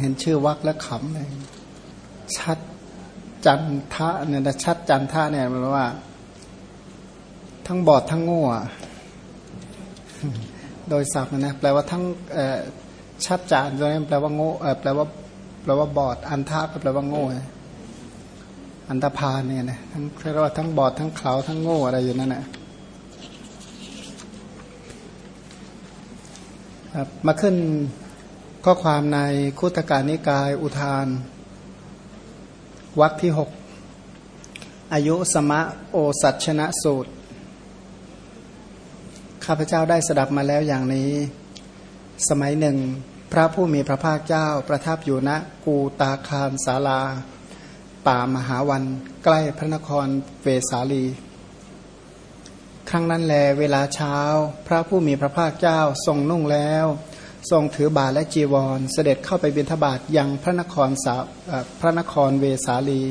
เห็นชื่อวักแล้วขำเลยชัดจันทะเนี่ยนะชัดจันทะเนี่ยแปลว่า ทั้งบอดทั้งโง่โดยศัพท์นะแปลว่าทั้งชัดจานตัวนี้แปลว่าโง่แปลว่าแปลว่าบอดอันทะก็แปลว่าโง่อันตพาเนี่ยนะทั้งเรียกว่าทั้งบอดทั้งเขาทั้งโง่อะไรอยู่นั่นแหละครับมาขึ้น ข้อความในคุตการนิกายอุทานวรรคที่หกอายุสมะโอสัชนะสูตร ข้าพเจ้าได้สดับมาแล้วอย่างนี้ สมัยหนึ่ง พระผู้มีพระภาคเจ้าประทับอยู่ณกูตาคารศาลา ป่ามหาวันใกล้พระนครเวสาลี ครั้งนั้นแลเวลาเช้า พระผู้มีพระภาคเจ้าทรงนุ่งแล้ว ทรงถือบาทและจีวร เสด็จเข้าไปบิณฑบาตยังพระนครสาพระนครเวสาลี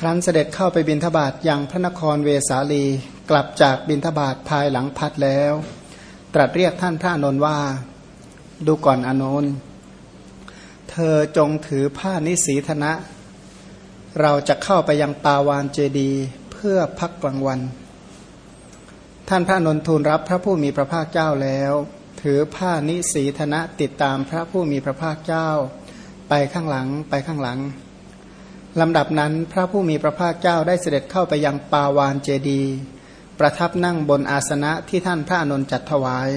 ครั้นเสด็จเข้าไปบิณฑบาตยังพระนครเวสาลี กลับจากบิณฑบาตภายหลังพัดแล้ว ตรัสเรียกท่านพระนนทว่า ดูก่อนอนนท์เธอจงถือผ้านิสีธนะ เราจะเข้าไปยังปาวานเจดี เพื่อพักกลางวัน ท่านพระนนทูลรับพระผู้มีพระภาคเจ้าแล้ว ถือผ้านิสีธนะติดตามพระผู้มีพระภาคเจ้า ไปข้างหลังไปข้างหลังลำดับนั้นพระผู้มีพระภาคเจ้าได้เสด็จเข้าไปยังปาวานเจดี ประทับนั่งบนอาสนะที่ท่านพระอนุนจัดถวาย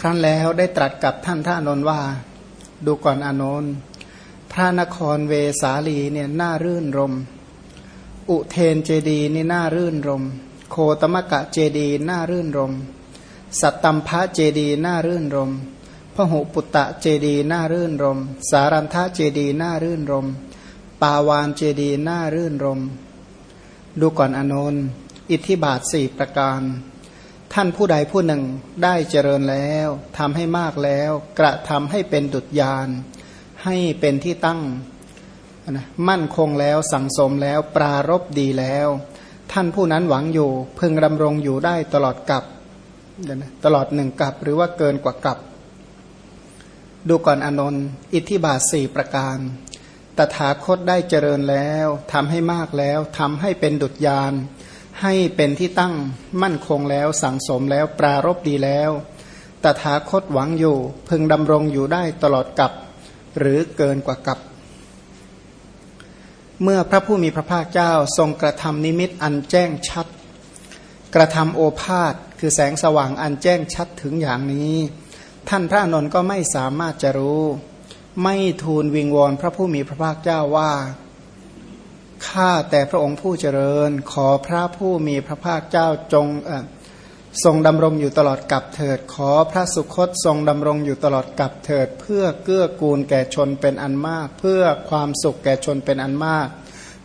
ครั้นแล้วได้ตรัสกับท่านพระอนนว่า ดูก่อนอนนพระนครเวสาลีเนี่ยน่ารื่นรม อุเทนเจดีนี่น่ารื่นรม โคตมกะเจดีน่ารื่นรม สัตตัมพะเจดีน่ารื่นรมพหุปุตตะเจดีน่ารื่นรม สารันทะเจดีน่ารื่นรม ปาวานเจดีน่ารื่นรม ดูก่อนอนนอิทธิบาทสี่ประการ ท่านผู้ใดผู้หนึ่งได้เจริญแล้วทำให้มากแล้ว กระทำให้เป็นดุจยานให้เป็นที่ตั้งนะมั่นคงแล้วสังสมแล้วปรารบดีแล้ว ท่านผู้นั้นหวังอยู่พึงดำรงอยู่ได้ตลอดกับ ตลอดหนึ่งกับหรือว่าเกินกว่ากับดูก่อนอนนท์อิทธิบาทสี่ประการ ตถาคตได้เจริญแล้วทำให้มากแล้วทำให้เป็นดุจยาน ให้เป็นที่ตั้งมั่นคงแล้วสั่งสมแล้วปรารบดีแล้ว ตถาคตหวังอยู่ พึงดำรงอยู่ได้ตลอดกับ หรือเกินกว่ากับ เมื่อพระผู้มีพระภาคเจ้าทรงกระทำนิมิตอันแจ้งชัด กระทำโอภาษ คือแสงสว่างอันแจ้งชัดถึงอย่างนี้ ท่านพระนนท์ก็ไม่สามารถจะรู้ ไม่ทูลวิงวอนพระผู้มีพระภาคเจ้าว่าข้าแต่พระองค์ผู้เจริญ ขอพระผู้มีพระภาคเจ้าจงทรงดำรงอยู่ตลอดกับเถิด ขอพระสุคตทรงดำรงอยู่ตลอดกับเถิด เพื่อเกื้อกูลแก่ชนเป็นอันมาก เพื่อความสุขแก่ชนเป็นอันมาก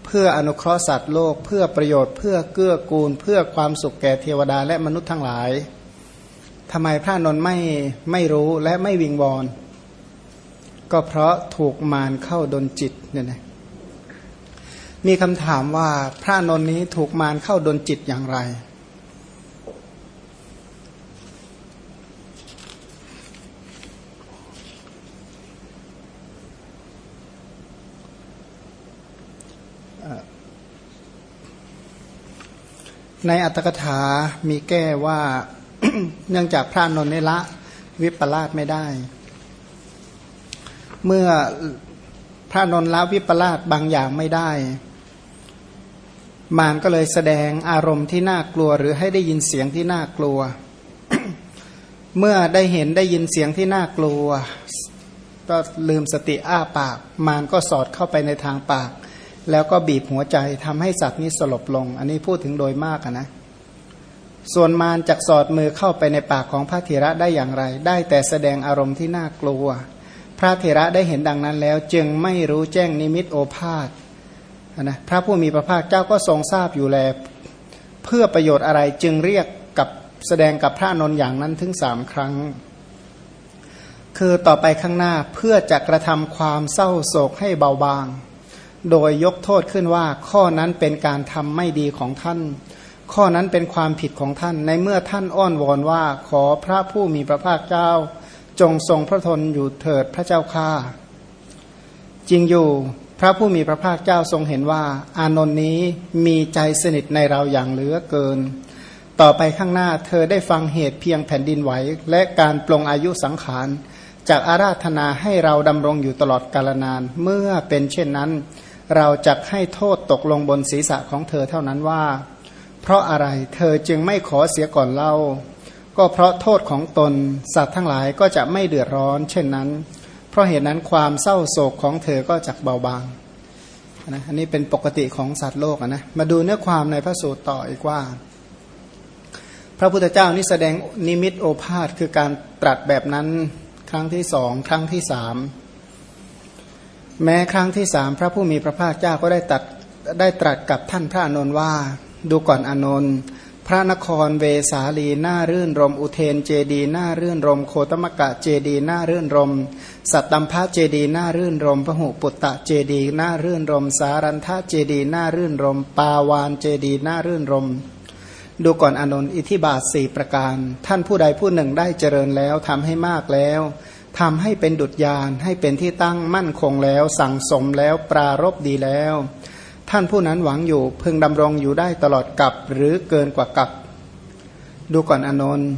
เพื่ออนุเคราะห์สัตว์โลก เพื่อประโยชน์เพื่อเกื้อกูล เพื่อความสุขแก่เทวดาและมนุษย์ทั้งหลายทำไมพระนนท์ไม่ไม่รู้และไม่วิงวอนก็เพราะถูกมารเข้าดนจิตเนี่ยนะมีคำถามว่าพระนนท์นี้ถูกมารเข้าดนจิตอย่างไร ในอัตถกถามีแก้ว่าเนื่องจากพระนนทละ วิปลาสไม่ได้ เมื่อพระนนละวิปลาสบางอย่างไม่ได้ มารก็เลยแสดงอารมณ์ที่น่ากลัว หรือให้ได้ยินเสียงที่น่ากลัว เมื่อได้เห็นได้ยินเสียงที่น่ากลัว ก็ลืมสติอ้าปาก มารก็สอดเข้าไปในทางปาก แล้วก็บีบหัวใจทำให้สัตว์นี้สลบลง อันนี้พูดถึงโดยมากนะ ส่วนมารจากสอดมือเข้าไปในปากของพระเถระได้อย่างไร ได้แต่แสดงอารมณ์ที่น่ากลัว พระเถระได้เห็นดังนั้นแล้ว จึงไม่รู้แจ้งนิมิตโอภาษนะพระผู้มีพระภาคเจ้าก็ทรงทราบอยู่แล เพื่อประโยชน์อะไรจึงเรียกกับแสดงกับพระนนท์อย่างนั้นถึงสามครั้ง คือต่อไปข้างหน้าเพื่อจะกระทำความเศร้าโศกให้เบาบาง โดยยกโทษขึ้นว่า ข้อนั้นเป็นการทำไม่ดีของท่าน ข้อนั้นเป็นความผิดของท่าน ในเมื่อท่านอ้อนวอนว่าขอพระผู้มีพระภาคเจ้า จงทรงพระทนอยู่เถิดพระเจ้าข้าจริงอยู่พระผู้มีพระภาคเจ้าทรงเห็นว่า อานนท์นี้มีใจสนิทในเราอย่างเหลือเกิน ต่อไปข้างหน้าเธอได้ฟังเหตุเพียงแผ่นดินไหว และการปลงอายุสังขาร จากอาราธนาให้เราดำรงอยู่ตลอดกาลนาน เมื่อเป็นเช่นนั้น เราจะให้โทษตกลงบนศีรษะของเธอเท่านั้นว่า เพราะอะไรเธอจึงไม่ขอเสียก่อนเล่า ก็เพราะโทษของตนสัตว์ทั้งหลายก็จะไม่เดือดร้อน เช่นนั้น เพราะเหตุนั้นความเศร้าโศกของเธอก็จะเบาบางนะอันนี้เป็นปกติของสัตว์โลกนะมาดูเนื้อความในพระสูตรต่ออีกว่า พระพุทธเจ้านี่แสดงนิมิตโอภาษคือการตรัสแบบนั้นครั้งที่สองครั้งที่สาม แม้ครั้งที่สามพระผู้มีพระภาคเจ้าก็ได้ตัดได้ตรัสกับท่านพระอนนท์ว่า ดูก่อนอนนท์พระนครเวสาลีหน้ารื่นรม อุเทนเจดีหน้ารื่นรม โคตมกะเจดีหน้ารื่นรม สัตตัมพะเจดีหน้ารื่นรมพหุปุตตะเจดีหน้ารื่นรม สารันทะเจดีหน้ารื่นรม ปาวานเจดีหน้ารื่นรม ดูก่อนอนนท์อิทิบาทสี่ประการ ท่านผู้ใดผู้หนึ่งได้เจริญแล้วทำให้มากแล้ว ทำให้เป็นดุจยานให้เป็นที่ตั้งมั่นคงแล้ว สั่งสมแล้วปรารบดีแล้ว ท่านผู้นั้นหวังอยู่พึงดำรงอยู่ได้ตลอดกับหรือเกินกว่ากับ ดูก่อนอนนท์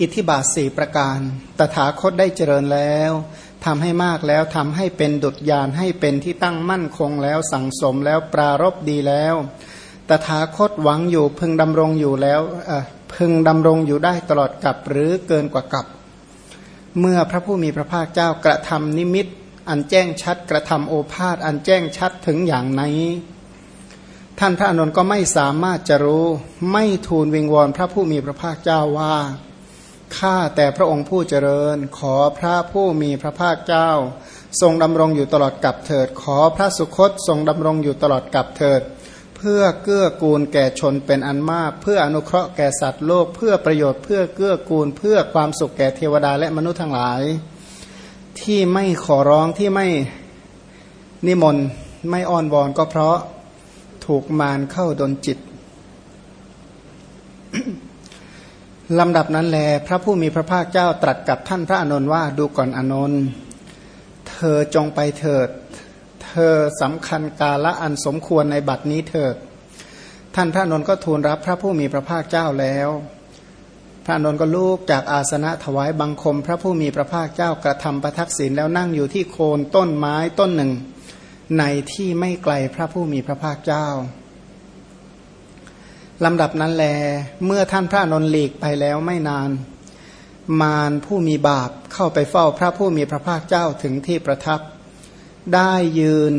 อิทธิบาทสี่ประการ ตถาคตได้เจริญแล้วทำให้มากแล้วทำให้เป็นดุจยานให้เป็นที่ตั้งมั่นคงแล้ว สั่งสมแล้วปรารบดีแล้ว ตถาคตหวังอยู่พึงดำรงอยู่แล้วพึงดำรงอยู่ได้ตลอดกับหรือเกินกว่ากับ เมื่อพระผู้มีพระภาคเจ้ากระทำนิมิต อันแจ้งชัด กระทำโอภาษอันแจ้งชัดถึงอย่างไหน ท่านพระอนุนก็ไม่สามารถจะรู้ไม่ทูลวิงวอนพระผู้มีพระภาคเจ้าว่าข้าแต่พระองค์ผู้เจริญ ขอพระผู้มีพระภาคเจ้า ทรงดำรงอยู่ตลอดกับเถิด ขอพระสุคตทรงดำรงอยู่ตลอดกับเถิด เพื่อเกื้อกูลแก่ชนเป็นอันมาก เพื่ออนุเคราะห์แก่สัตว์โลก เพื่อประโยชน์เพื่อเกื้อกูล เพื่อความสุขแก่เทวดาและมนุษย์ทั้งหลาย ที่ไม่ขอร้องที่ไม่นิมนต์ไม่อ้อนวอนก็เพราะถูกมารเข้าดนจิตลำดับนั้นแล พระผู้มีพระภาคเจ้าตรัสกับท่านพระอานนท์ว่าดูก่อนอนนท์เธอจงไปเถิด ธอสำคัญกาละอันสมควรในบัดนี้เถิด ท่านพระนนท์ก็ทูลรับพระผู้มีพระภาคเจ้าแล้ว พระนนท์ก็ลูกจากอาสนะถวายบังคม พระผู้มีพระภาคเจ้ากระทำประทักษิณแล้วนั่งอยู่ที่โคนต้นไม้ต้นหนึ่ง ในที่ไม่ไกลพระผู้มีพระภาคเจ้าลำดับนั้นแล เมื่อท่านพระนนหลีกไปแล้วไม่นาน มารผู้มีบาปเข้าไปเฝ้าพระผู้มีพระภาคเจ้าถึงที่ประทับ ได้ยืน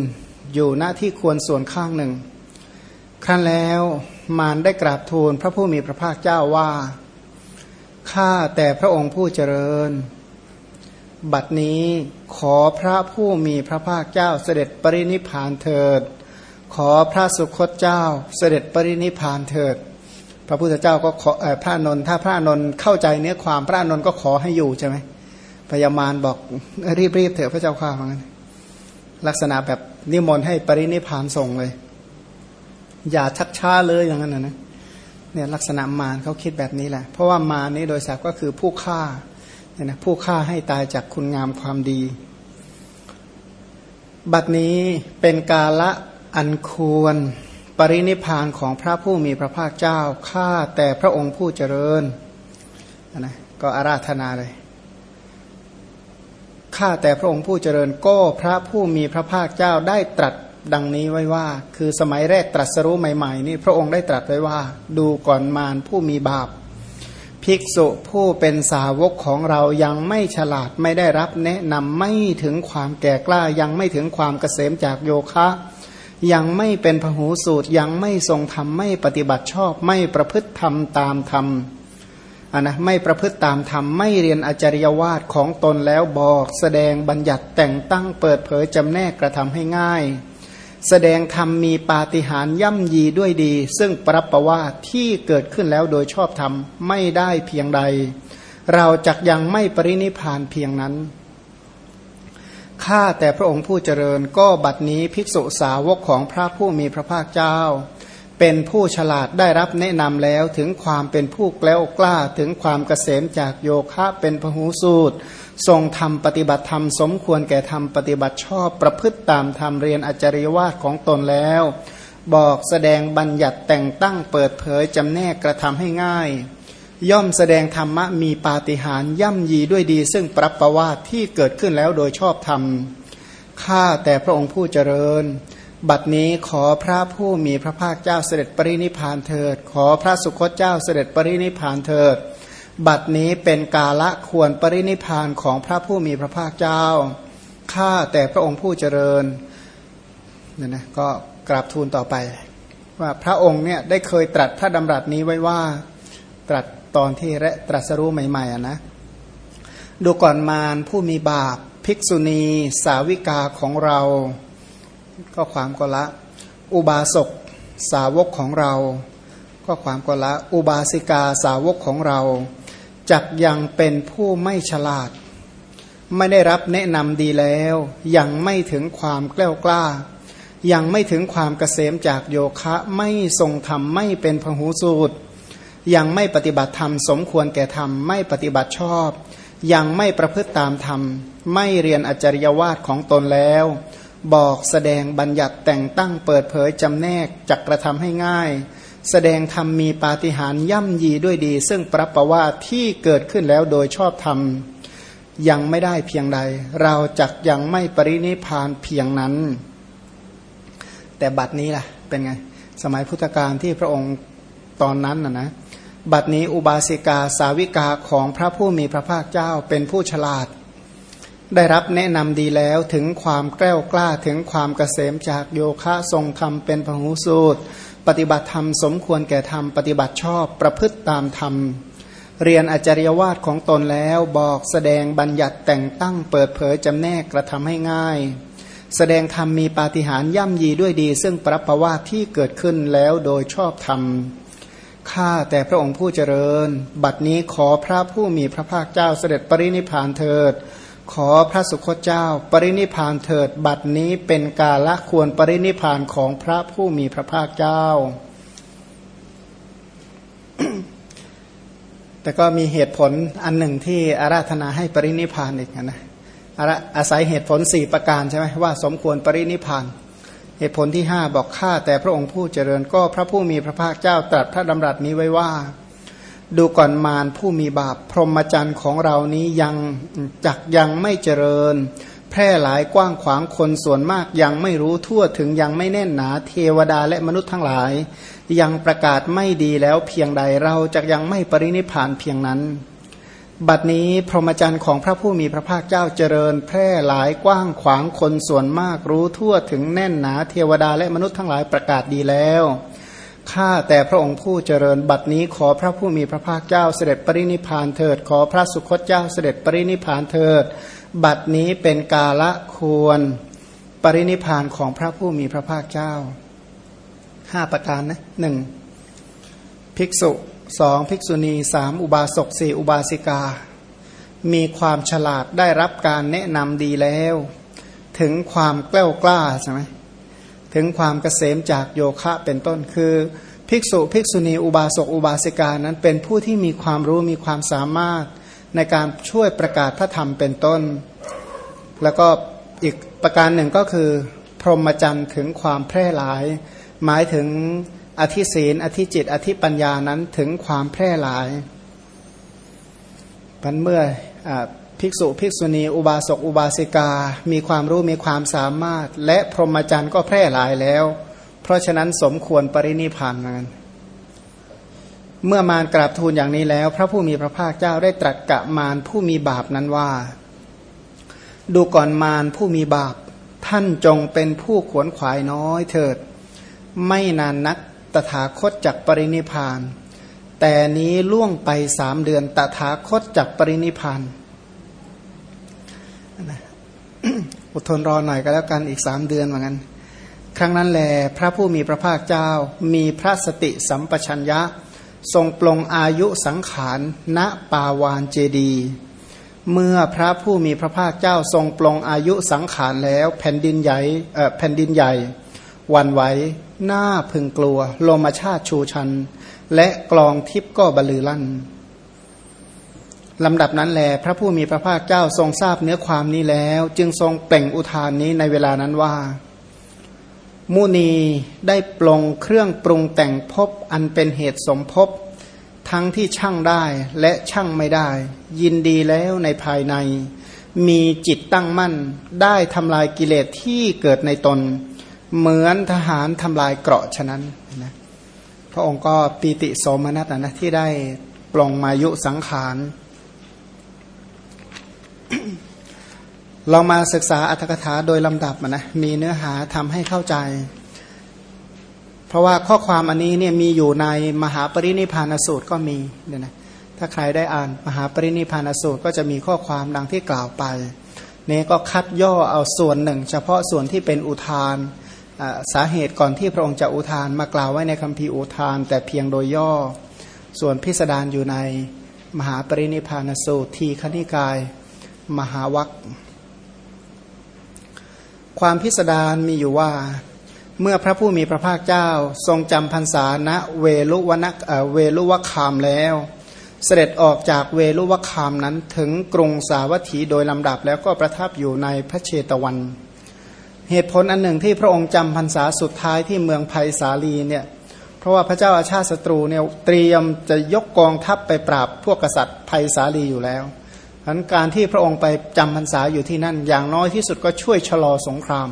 อยู่หน้าที่ควรส่วนข้างหนึ่ง ครั้นแล้วมารได้กราบทูลพระผู้มีพระภาคเจ้าว่าข้าแต่พระองค์ผู้เจริญ บัดนี้ขอพระผู้มีพระภาคเจ้าเสด็จปรินิพานเถิด ขอพระสุคตเจ้าเสด็จปรินิพานเถิด พระพุทธเจ้าก็ขอพระนนท์ถ้าพระนนท์เข้าใจเนื้อความพระนนท์ก็ขอให้อยู่ใช่ไหมพญามารบอกรีบๆเถอะพระเจ้าข้าเหมือนกัน ลักษณะแบบนิมนต์ให้ปรินิพานส่งเลย อย่าชักช้าเลยอย่างนั้นนะเนี่ยลักษณะมารเขาคิดแบบนี้แหละ เพราะว่ามารนี้โดยสักก็คือผู้ฆ่าเนี่ยนะผู้ฆ่าให้ตายจากคุณงามความดี บัดนี้เป็นกาละอันควร ปรินิพานของพระผู้มีพระภาคเจ้าข้าแต่พระองค์ผู้เจริญนะก็อาราธนาเลย ข้าแต่พระองค์ผู้เจริญก็พระผู้มีพระภาคเจ้าได้ตรัสดังนี้ไว้ว่า คือสมัยแรกตรัสรู้ใหม่ๆนี่พระองค์ได้ตรัสไว้ว่า ดูก่อนมารผู้มีบาป ภิกษุผู้เป็นสาวกของเรายังไม่ฉลาดไม่ได้รับแนะนำไม่ถึงความแก่กล้ายังไม่ถึงความเกษมจากโยคะ ยังไม่เป็นพหูสูตรยังไม่ทรงธรรมไม่ปฏิบัติชอบไม่ประพฤติธรรมตามธรรม อันนะไม่ประพฤติตามธรรมไม่เรียนอจริยวาทของตนแล้วบอกแสดงบัญญัติแต่งตั้งเปิดเผยจำแนกกระทำให้ง่าย แสดงธรรมมีปาฏิหาริย่ำยีด้วยดี ซึ่งปรับประว่าที่เกิดขึ้นแล้วโดยชอบธรรมไม่ได้เพียงใด เราจักยังไม่ปรินิพานเพียงนั้นข้าแต่พระองค์ผู้เจริญก็บัดนี้ภิกษุสาวกของพระผู้มีพระภาคเจ้า เป็นผู้ฉลาดได้รับแนะนำแล้วถึงความเป็นผู้แกล้วกล้าถึงความเกษมจากโยคะเป็นพหูสูตร ทรงทำปฏิบัติธรรมสมควรแก่ธรรมปฏิบัติชอบประพฤติตามธรรมเรียนอจริยวาสของตนแล้ว บอกแสดงบัญญัติแต่งตั้งเปิดเผยจำแนกกระทำให้ง่าย ย่อมแสดงธรรมะมีปาฏิหาริย์ย่ำยีด้วยดี ซึ่งปรับประวาทที่เกิดขึ้นแล้วโดยชอบธรรมข้าแต่พระองค์ผู้เจริญ บัดนี้ขอพระผู้มีพระภาคเจ้าเสด็จปรินิพานเถิด ขอพระสุคตเจ้าเสด็จปรินิพานเถิด บัดนี้เป็นกาละควรปรินิพานของพระผู้มีพระภาคเจ้า ข้าแต่พระองค์ผู้เจริญเนี่ยนะก็กราบทูลต่อไป ว่าพระองค์เนี่ยได้เคยตรัสพระดำรัสนี้ไว้ว่าตรัสตอนที่และตรัสรู้ใหม่ๆอะนะ ดูก่อนมารผู้มีบาป ภิกษุณี สาวิกาของเรา ก็ความก็ละ อุบาสกสาวกของเรา ก็ความก็ละ อุบาสิกาสาวกของเราจักยังเป็นผู้ไม่ฉลาด ไม่ได้รับแนะนำดีแล้ว ยังไม่ถึงความกล้ากล้า ยังไม่ถึงความเกษมจากโยคะไม่ทรงธรรมไม่เป็นพหูสูตร ยังไม่ปฏิบัติธรรมสมควรแก่ธรรมไม่ปฏิบัติชอบ ยังไม่ประพฤติตามธรรม ไม่เรียนอจริยวาสของตนแล้ว บอกแสดงบัญญัติแต่งตั้งเปิดเผยจำแนกจักกระทำให้ง่าย แสดงธรรมมีปาฏิหาริย์ย่ำยีด้วยดี ซึ่งปรับประว่าที่เกิดขึ้นแล้วโดยชอบธรรมยังไม่ได้เพียงใด เราจักยังไม่ปรินิพานเพียงนั้น แต่บัดนี้ล่ะเป็นไง สมัยพุทธกาลที่พระองค์ตอนนั้นนะนะบัดนี้อุบาสิกาสาวิกาของพระผู้มีพระภาคเจ้าเป็นผู้ฉลาด ได้รับแนะนำดีแล้วถึงความแกล้วกล้าถึงความเกษมจากโยคะทรงธรรมเป็นพหูสูตร ปฏิบัติธรรมสมควรแก่ธรรมปฏิบัติชอบประพฤติตามธรรม เรียนอจริยวาสของตนแล้วบอกแสดงบัญญัติแต่งตั้งเปิดเผยจำแนกกระทำให้ง่าย แสดงธรรมมีปาฏิหาริย่ำยีด้วยดี ซึ่งปรับประวาที่เกิดขึ้นแล้วโดยชอบธรรมข้าแต่พระองค์ผู้เจริญ บัดนี้ขอพระผู้มีพระภาคเจ้าเสด็จปรินิพานเถิด ขอพระสุคตเจ้า ปรินิพานเถิดบัดนี้เป็นกาละควรปรินิพานของพระผู้มีพระภาคเจ้า แต่ก็มีเหตุผลอันหนึ่งที่อาราธนาให้ปรินิพานอีกนะอาศัยเหตุผลสี่ประการใช่ไหมว่าสมควรปรินิพานเหตุผลที่ห้าบอกข้าแต่พระองค์ผู้เจริญก็พระผู้มีพระภาคเจ้าตรัสพระดำรัสนี้ไว้ว่า ดูก่อนมารผู้มีบาป พรหมจรรย์ของเรานี้ยังจักยังไม่เจริญ แพร่หลายกว้างขวางคนส่วนมากยังไม่รู้ทั่วถึงยังไม่แน่นหนาเทวดาและมนุษย์ทั้งหลาย ยังประกาศไม่ดีแล้วเพียงใดเราจะยังไม่ปรินิพานเพียงนั้น บัดนี้พรหมจรรย์ของพระผู้มีพระภาคเจ้าเจริญ แพร่หลายกว้างขวางคนส่วนมากรู้ทั่วถึงแน่นหนาเทวดาและมนุษย์ทั้งหลายประกาศดีแล้ว ข้าแต่พระองค์ผู้เจริญบัดนี้ขอพระผู้มีพระภาคเจ้าเสด็จปรินิพานเถิด ขอพระสุคตเจ้าเสด็จปรินิพานเถิด บัดนี้เป็นกาละควร ปรินิพานของพระผู้มีพระภาคเจ้าห้าประการนะหนึ่งภิกษุสองภิกษุณีสามอุบาสกสี่อุบาสิกา มีความฉลาดได้รับการแนะนำดีแล้ว ถึงความกล้ากล้าใช่ไหม ถึงความเกษมจากโยคะเป็นต้นคือ ภิกษุภิกษุณีอุบาสกอุบาสิกานั้นเป็นผู้ที่มีความรู้มีความสามารถในการช่วยประกาศพระธรรมเป็นต้น แล้วก็อีกประการหนึ่งก็คือ พรหมจรรย์ถึงความแพร่หลาย หมายถึงอธิศีลอธิจิต อธิปัญญานั้นถึงความแพร่หลายพันเมื่ออ ภิกษุภิกษุณี อุบาสกอุบาสิกา มีความรู้มีความสามารถ และพรหมจรรย์ก็แพร่หลายแล้ว เพราะฉะนั้นสมควรปรินิพานนั้นเมื่อมารกราบทูลอย่างนี้แล้ว พระผู้มีพระภาคเจ้าได้ตรัสกับมารผู้มีบาปนั้นว่า ดูก่อนมารผู้มีบาป ท่านจงเป็นผู้ขวนขวายน้อยเถิด ไม่นานนักตถาคตจักปรินิพาน แต่นี้ล่วงไปสามเดือนตถาคตจักปรินิพาน อดทนรอหน่อยก็แล้วกันอีกสามเดือนเหมือนกันครั้งนั้นแหลพระผู้มีพระภาคเจ้ามีพระสติสัมปชัญญะ ทรงปลงอายุสังขารณปาวานเจดี เมื่อพระผู้มีพระภาคเจ้าทรงปลงอายุสังขารแล้วแผ่นดินใหญ่แผ่นดินใหญ่วันไหวหน้าพึงกลัว โลมาชาติชูชัน และกลองทิพย์ก็บรรลือลั่น ลำดับนั้นแล พระผู้มีพระภาคเจ้าทรงทราบเนื้อความนี้แล้ว จึงทรงเปล่งอุทานนี้ในเวลานั้นว่า มุนีได้ปลงเครื่องปรุงแต่งพบอันเป็นเหตุสมภพทั้งที่ช่างได้และช่างไม่ได้ ยินดีแล้วในภายใน มีจิตตั้งมั่น ได้ทำลายกิเลสที่เกิดในตน เหมือนทหารทำลายเกราะฉะนั้นนะพระองค์ก็ปีติโสมนัสนะที่ได้ปลงมายุสังขาร เรามาศึกษาอัตถกถาโดยลำดับนะมีเนื้อหาทำให้เข้าใจ เพราะว่าข้อความอันนี้เนี่ยมีอยู่ในมหาปรินิพานสูตรก็มีเนี่ยนะถ้าใครได้อ่านมหาปรินิพานสูตรก็จะมีข้อความดังที่กล่าวไปนี่ก็คัดย่อเอาส่วนหนึ่ง เฉพาะส่วนที่เป็นอุทานสาเหตุก่อนที่พระองค์จะอุทานมากล่าวไว้ในคัมภีร์อุทาน แต่เพียงโดยย่อ ส่วนพิสดารอยู่ในมหาปรินิพานสูตรทีขณิกาย มหาวัคความพิสดารมีอยู่ว่า เมื่อพระผู้มีพระภาคเจ้า ทรงจำพรรษาณเวลุวนักเวลุวคามแล้ว เสด็จออกจากเวลุวคามนั้นถึงกรุงสาวัตถีโดยลำดับแล้วก็ประทับอยู่ในพระเชตวัน เหตุผลอันหนึ่งที่พระองค์จำพรรษาสุดท้ายที่เมืองไผ่สาลีเนี่ยเพราะว่าพระเจ้าอาชาติศัตรูเนี่ยเตรียมจะยกกองทัพไปปราบพวกกษัตริย์ไผ่สาลีอยู่แล้ว อันการที่พระองค์ไปจำพรรษาอยู่ที่นั่น อย่างน้อยที่สุดก็ช่วยชะลอสงคราม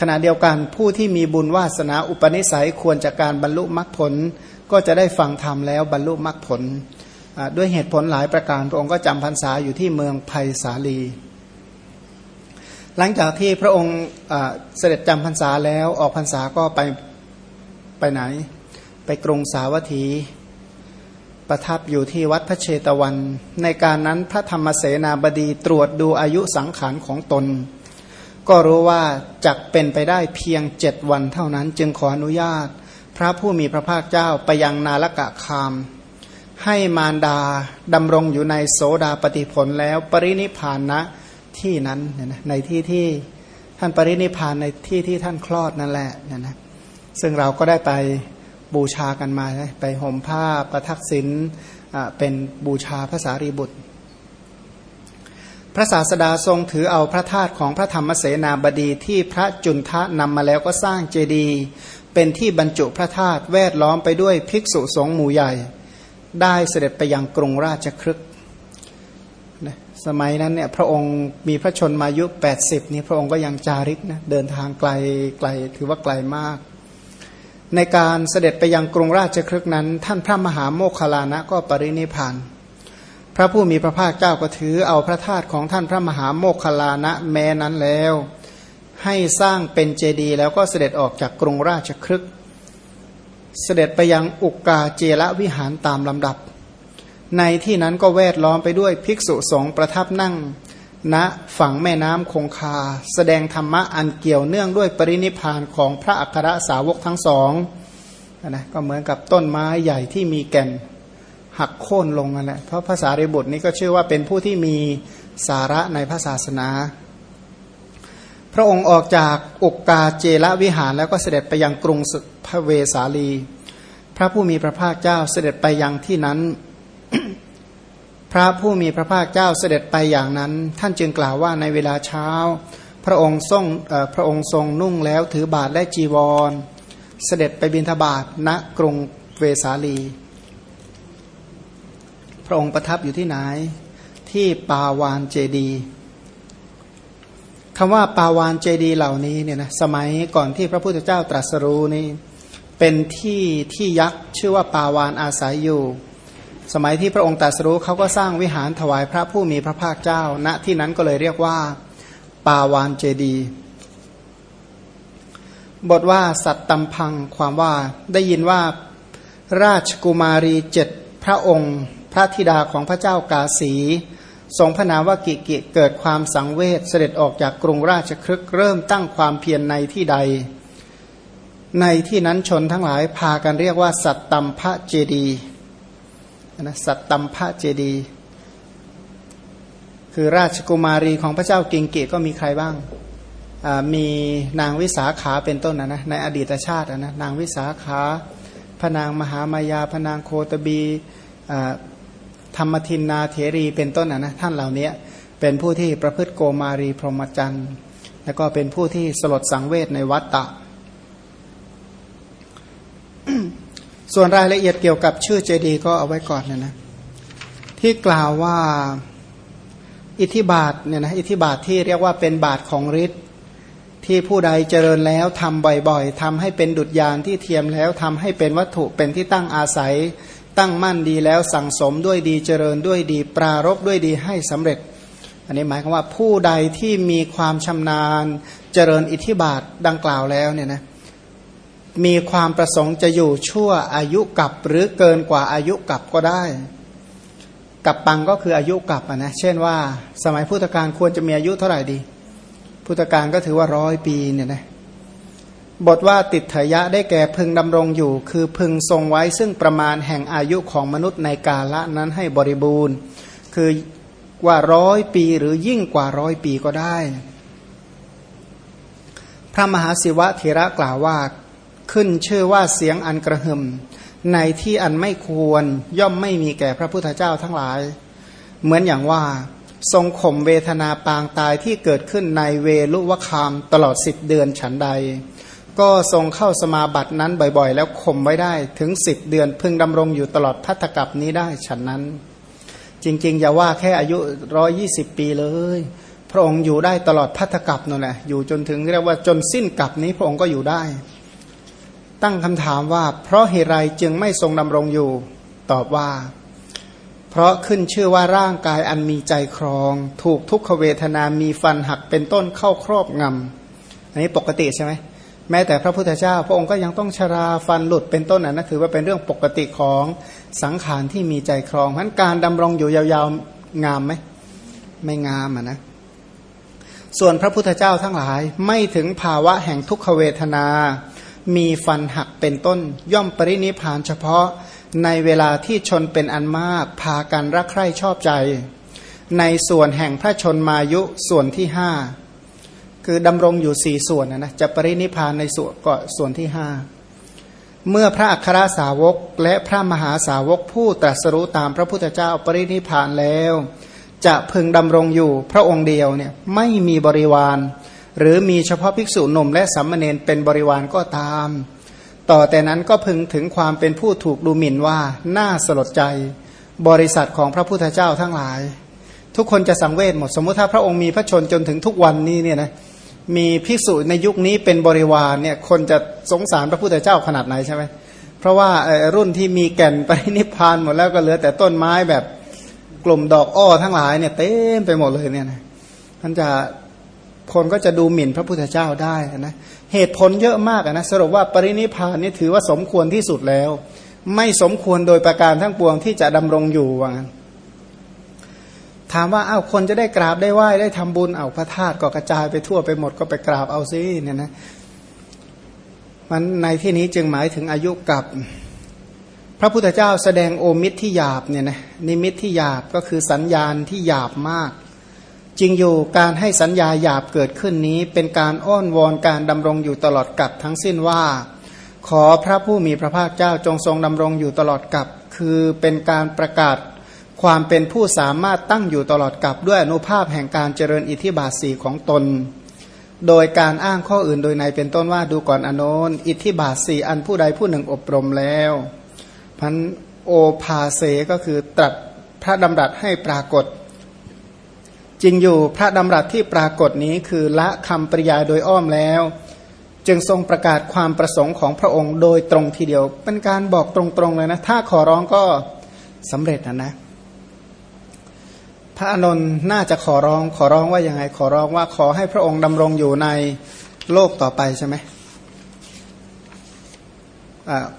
ขณะเดียวกันผู้ที่มีบุญวาสนาอุปนิสัยควรจากการบรรลุมรรคผล ก็จะได้ฟังธรรมแล้วบรรลุมรรคผล ด้วยเหตุผลหลายประการพระองค์ก็จำพรรษาอยู่ที่เมืองไผ่สาลี หลังจากที่พระองค์เสด็จจำพรรษาแล้วออกพรรษาก็ไปไปไหน ไปกรุงสาวัตถี ประทับอยู่ที่วัดพระเชตวัน ในการนั้นพระธรรมเสนาบดีตรวจดูอายุสังขารของตน ก็รู้ว่าจักเป็นไปได้เพียงเจ็ดวันเท่านั้นจึงขออนุญาต พระผู้มีพระภาคเจ้าไปยังนาลกะคาม ให้มารดาดำรงอยู่ในโสดาปฏิผลแล้วปรินิพานณที่นั้นในที่ที่ท่านปรินิพานในที่ที่ท่านคลอดนั่นแหละนะซึ่งเราก็ได้ไป บูชากันมาไปห่มผ้าประทักษิณเป็นบูชาพระสารีบุตร พระศาสดาทรงถือเอาพระธาตุของพระธรรมเสนาบดีที่พระจุนทะนำมาแล้วก็สร้างเจดีย์เป็นที่บรรจุพระธาตุแวดล้อมไปด้วยภิกษุสงฆ์หมู่ใหญ่ ได้เสด็จไปยังกรุงราชครึกสมัยนั้นเนี่ยพระองค์มีพระชนมายุ 80 นี่พระองค์ก็ยังจาริกนะเดินทางไกลไกลถือว่าไกลมาก ในการเสด็จไปยังกรุงราชครึกนั้น ท่านพระมหาโมคคลานะก็ปรินิพานพระผู้มีพระภาคเจ้าก็ถือเอาพระธาตุของท่านพระมหาโมคคลานะแม้นั้นแล้ว ให้สร้างเป็นเจดีย์แล้วก็เสด็จออกจากกรุงราชครึก เสด็จไปยังอุกกาเจระวิหารตามลำดับ ในที่นั้นก็แวดล้อมไปด้วยภิกษุสงฆ์ประทับนั่ง ณฝั่งแม่น้ำคงคา แสดงธรรมะอันเกี่ยวเนื่องด้วยปรินิพานของพระอัครสาวกทั้งสองนะก็เหมือนกับต้นไม้ใหญ่ที่มีแก่นหักโค่นลงนั่นแหละเพราะภาษาริบุตรนี้ก็ชื่อว่าเป็นผู้ที่มีสาระในพระศาสนา พระองค์ออกจากอกกาเจระวิหารแล้วก็เสด็จไปยังกรุงพระเวสาลี พระผู้มีพระภาคเจ้าเสด็จไปยังที่นั้น พระผู้มีพระภาคเจ้าเสด็จไปอย่างนั้น ท่านจึงกล่าวว่าในเวลาเช้า พระองค์ทรงพระองค์ทรงนุ่งแล้วถือบาทและจีวร เสด็จไปบิณฑบาตณกรุงเวสาลี พระองค์ประทับอยู่ที่ไหน ที่ปาวานเจดีคำว่าปาวานเจดีเหล่านี้เนี่ยนะสมัยก่อนที่พระพุทธเจ้าตรัสรู้นี่เป็นที่ที่ยักษ์ชื่อว่าปาวานอาศัยอยู่ สมัยที่พระองค์ตรัสรู้เขาก็สร้างวิหารถวายพระผู้มีพระภาคเจ้า ณที่นั้นก็เลยเรียกว่า ปาวานเจดี บทว่าสัตตมพังความว่าได้ยินว่าราชกุมารีเจ็ดพระองค์ พระธิดาของพระเจ้ากาสี ทรงพระนามว่ากิกิเกิดความสังเวชเสด็จออกจากกรุงราชครึกเริ่มตั้งความเพียรในที่ใด ในที่นั้นชนทั้งหลายพากันเรียกว่า สัตตมพระเจดี นะสัตตัมพระเจดี คือราชกุมารีของพระเจ้ากิงเกก็มีใครบ้างมีนางวิสาขาเป็นต้นนะนะในอดีตชาตินะนางวิสาขาพนางมหามายาพนางโคตบีธรรมทินนาเถรีเป็นต้นนะนะท่านเหล่านี้เป็นผู้ที่ประพฤติโกมารีพรหมจรรย์แล้วก็เป็นผู้ที่สลดสังเวชในวัฏฏะ ส่วนรายละเอียดเกี่ยวกับชื่อเจดีก็เอาไว้ก่อนนะนะที่กล่าวว่าอิทธิบาทเนี่ยนะอิทธิบาทที่เรียกว่าเป็นบาทของฤทธิ์ที่ผู้ใดเจริญแล้วทำบ่อยๆทำให้เป็นดุจยานที่เทียมแล้วทำให้เป็นวัตถุเป็นที่ตั้งอาศัย ตั้งมั่นดีแล้วสั่งสมด้วยดีเจริญด้วยดี ปรารบด้วยดีให้สำเร็จ อันนี้หมายความว่าผู้ใดที่มีความชำนาญเจริญอิทธิบาทดังกล่าวแล้วเนี่ยนะ มีความประสงค์จะอยู่ชั่วอายุกับหรือเกินกว่าอายุกับก็ได้ กับปังก็คืออายุกับนะเช่นว่า สมัยพุทธกาลควรจะมีอายุเท่าไหร่ดี พุทธกาลก็ถือว่าร้อยปีเนี่ยนะบทว่าติดถยะได้แก่พึงดำรงอยู่ คือพึงทรงไว้ซึ่งประมาณแห่งอายุของมนุษย์ในกาละนั้นให้บริบูรณ์ คือว่าร้อยปีหรือยิ่งกว่าร้อยปีก็ได้ พระมหาศิวะเถระกล่าวว่า ขึ้นชื่อว่าเสียงอันกระหึ่มในที่อันไม่ควรย่อมไม่มีแก่พระพุทธเจ้าทั้งหลาย เหมือนอย่างว่า ทรงข่มเวทนาปางตายที่เกิดขึ้นในเวลุวคามตลอดสิบเดือนฉันใด ก็ทรงเข้าสมาบัตินั้นบ่อยๆ แล้วข่มไว้ได้ถึงสิบเดือนพึงดำรงอยู่ตลอดพัฒกับนี้ได้ฉันนั้น จริงๆ อย่าว่าแค่อายุร้อยี่สิบปีเลย พระองค์อยู่ได้ตลอดพัฒกับนั่นแหละอยู่จนถึงเรียกว่าจนสิ้นกับนี้พระองค์ก็อยู่ได้ ตั้งคำถามว่า เพราะเหตุไรจึงไม่ทรงดำรงอยู่ ตอบว่า เพราะขึ้นชื่อว่าร่างกายอันมีใจครอง ถูกทุกขเวทนามีฟันหักเป็นต้นเข้าครอบงำอันนี้ปกติใช่ไหมแม้แต่พระพุทธเจ้า พระองค์ก็ยังต้องชราฟันหลุดเป็นต้นนะนะถือว่าเป็นเรื่องปกติของสังขารที่มีใจครองเพราะการดำรงอยู่ยาวๆงามไหมไม่งามอะนะส่วนพระพุทธเจ้าทั้งหลายไม่ถึงภาวะแห่งทุกขเวทนา มีฟันหักเป็นต้น ย่อมปรินิพานเฉพาะในเวลาที่ชนเป็นอันมากพากันรักใคร่ชอบใจ ในส่วนแห่งพระชนมายุส่วนที่ห้าคือดำรงอยู่สี่ส่วนนะนะจะปรินิพานในส่วนก็ส่วนที่ห้าเมื่อพระอัครสาวกและพระมหาสาวกผู้ตรัสรู้ตามพระพุทธเจ้าปรินิพานแล้ว จะพึงดำรงอยู่พระองค์เดียวเนี่ยไม่มีบริวาร หรือมีเฉพาะภิกษุหนุ่มและสัมมเนนเป็นบริวารก็ตาม ต่อแต่นั้นก็พึงถึงความเป็นผู้ถูกดูหมิ่นว่าน่าสลดใจ บริษัทของพระพุทธเจ้าทั้งหลาย ทุกคนจะสังเวชหมดสมมติถ้าพระองค์มีพระชนจนถึงทุกวันนี้เนี่ยนะมีภิกษุในยุคนี้เป็นบริวารเนี่ยคนจะสงสารพระพุทธเจ้าขนาดไหนใช่ไหมเพราะว่ารุ่นที่มีแก่นไปนิพพานหมดแล้วก็เหลือแต่ต้นไม้แบบกลุ่มดอกอ้อทั้งหลายเนี่ยเต็มไปหมดเลยเนี่ยนะท่านจะ คนก็จะดูหมิ่นพระพุทธเจ้าได้นะเหตุผลเยอะมากนะสรุปว่าปรินิพานนี่ถือว่าสมควรที่สุดแล้ว ไม่สมควรโดยประการทั้งปวงที่จะดำรงอยู่ว่างั้นถามว่าเอา้าคนจะได้กราบได้ไหว้ได้ทำบุญเอาพระธาตุก็กระจายไปทั่วไปหมดก็ไปกราบเอาซิเนี่ยนะมันในที่นี้จึงหมายถึงอายุกับ พระพุทธเจ้าแสดงโอมิตรที่หยาบเนี่ยนะนิมิตที่หยาบก็คือสัญญาณที่หยาบมาก จริงอยู่การให้สัญญาหยาบเกิดขึ้นนี้ เป็นการอ้อนวอนการดำรงอยู่ตลอดกับทั้งสิ้นว่า ขอพระผู้มีพระภาคเจ้าจงทรงดำรงอยู่ตลอดกับ คือเป็นการประกาศความเป็นผู้สามารถตั้งอยู่ตลอดกับด้วยอนุภาพแห่งการเจริญอิทธิบาทสีของตน โดยการอ้างข้ออื่นโดยในเป็นต้นว่าดูก่อนอนนนอิทธิบาทสีอันผู้ใดผู้หนึ่งอบรมแล้วพันโอภาเสก็คือตรัสพระดำรัสให้ปรากฏ จริงอยู่พระดำรัสที่ปรากฏนี้คือละคำปริยายโดยอ้อมแล้ว จึงทรงประกาศความประสงค์ของพระองค์โดยตรงทีเดียว เป็นการบอกตรงๆเลยนะ ถ้าขอร้องก็สำเร็จนะนะ พระอนนท์น่าจะขอร้องขอร้องว่ายังไงขอร้องว่าขอให้พระองค์ดำรงอยู่ในโลกต่อไปใช่ไหม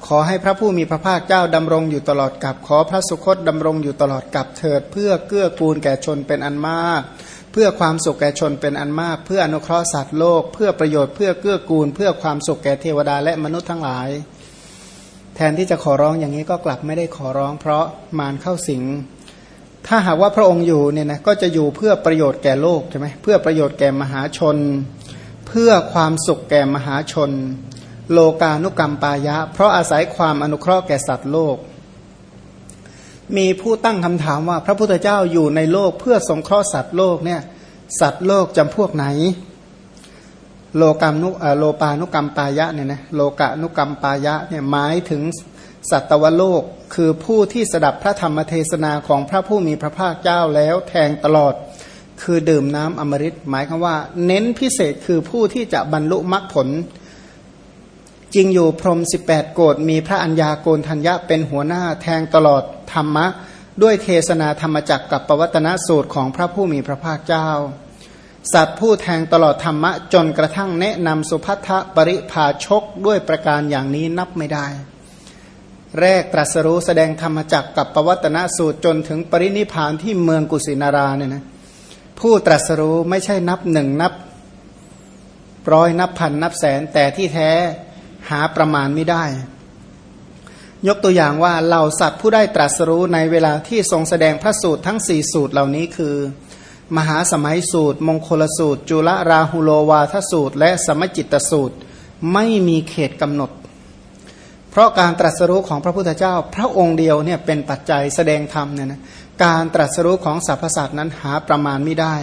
ขอให้พระผู้มีพระภาคเจ้าดำรงอยู่ตลอดกับขอพระสุคตดำรงอยู่ตลอดกับเถิด เพื่อเกื้อกูลแก่ชนเป็นอันมาก เพื่อความสุขแก่ชนเป็นอันมาก เพื่ออนุเคราะห์สัตว์โลก เพื่อประโยชน์เพื่อเกื้อกูล เพื่อความสุขแก่เทวดาและมนุษย์ทั้งหลาย แทนที่จะขอร้องอย่างนี้ก็กลับไม่ได้ขอร้อง เพราะมารเข้าสิงถ้าหากว่าพระองค์อยู่เนี่ยนะก็จะอยู่เพื่อประโยชน์แก่โลกใช่ไหมเพื่อประโยชน์แก่มหาชน เพื่อความสุขแก่มหาชน โลกานุกรรมปายะ เพราะอาศัยความอนุเคราะห์แก่สัตว์โลก มีผู้ตั้งคำถามว่าพระพุทธเจ้าอยู่ในโลกเพื่อสงเคราะห์สัตว์โลกเนี่ยสัตว์โลกจำพวกไหน โลกรรมนุโลปานุกรรมปายะเนี่ยนะโลกานุกรรมปายะเนี่ยหมายถึงสัตวโลกคือผู้ที่สดับพระธรรมเทศนาของพระผู้มีพระภาคเจ้าแล้วแทงตลอดคือดื่มน้ำอมฤตหมายคือว่า เน้นพิเศษคือผู้ที่จะบรรลุมรรคผล จริงอยู่พรมสิบแปดโกดมีพระัญญาโกนทัญญะเป็นหัวหน้าแทงตลอดธรรมะ ด้วยเทศนาธรรมจักกับปวัตนสูตรของพระผู้มีพระภาคเจ้า สัตว์ผู้แทงตลอดธรรมะ จนกระทั่งแนะนำสุพัทธปริภาชกด้วยประการอย่างนี้นับไม่ได้ แรกตรัสรู้แสดงธรรมจักกับปวัตนสูตรจนถึงปรินิพานที่เมืองกุสินาราเนี่ยนะผู้ตรัสรู้ไม่ใช่นับหนึ่งนับร้อยนับพันนับแสนแต่ที่แท้ หาประมาณไม่ได้ ยกตัวอย่างว่าเหล่าสัตว์ผู้ได้ตรัสรู้ในเวลาที่ทรงแสดงพระสูตรทั้งสี่สูตรเหล่านี้คือ มหาสมัยสูตร มงคลสูตร จุลราหุโลวาทสูตร และสมจิตสูตรไม่มีเขตกำหนด เพราะการตรัสรู้ของพระพุทธเจ้า พระองค์เดียวเนี่ยเป็นปัจจัยแสดงธรรมเนี่ยนะการตรัสรู้ของสรรพสัตว์นั้นหาประมาณไม่ได้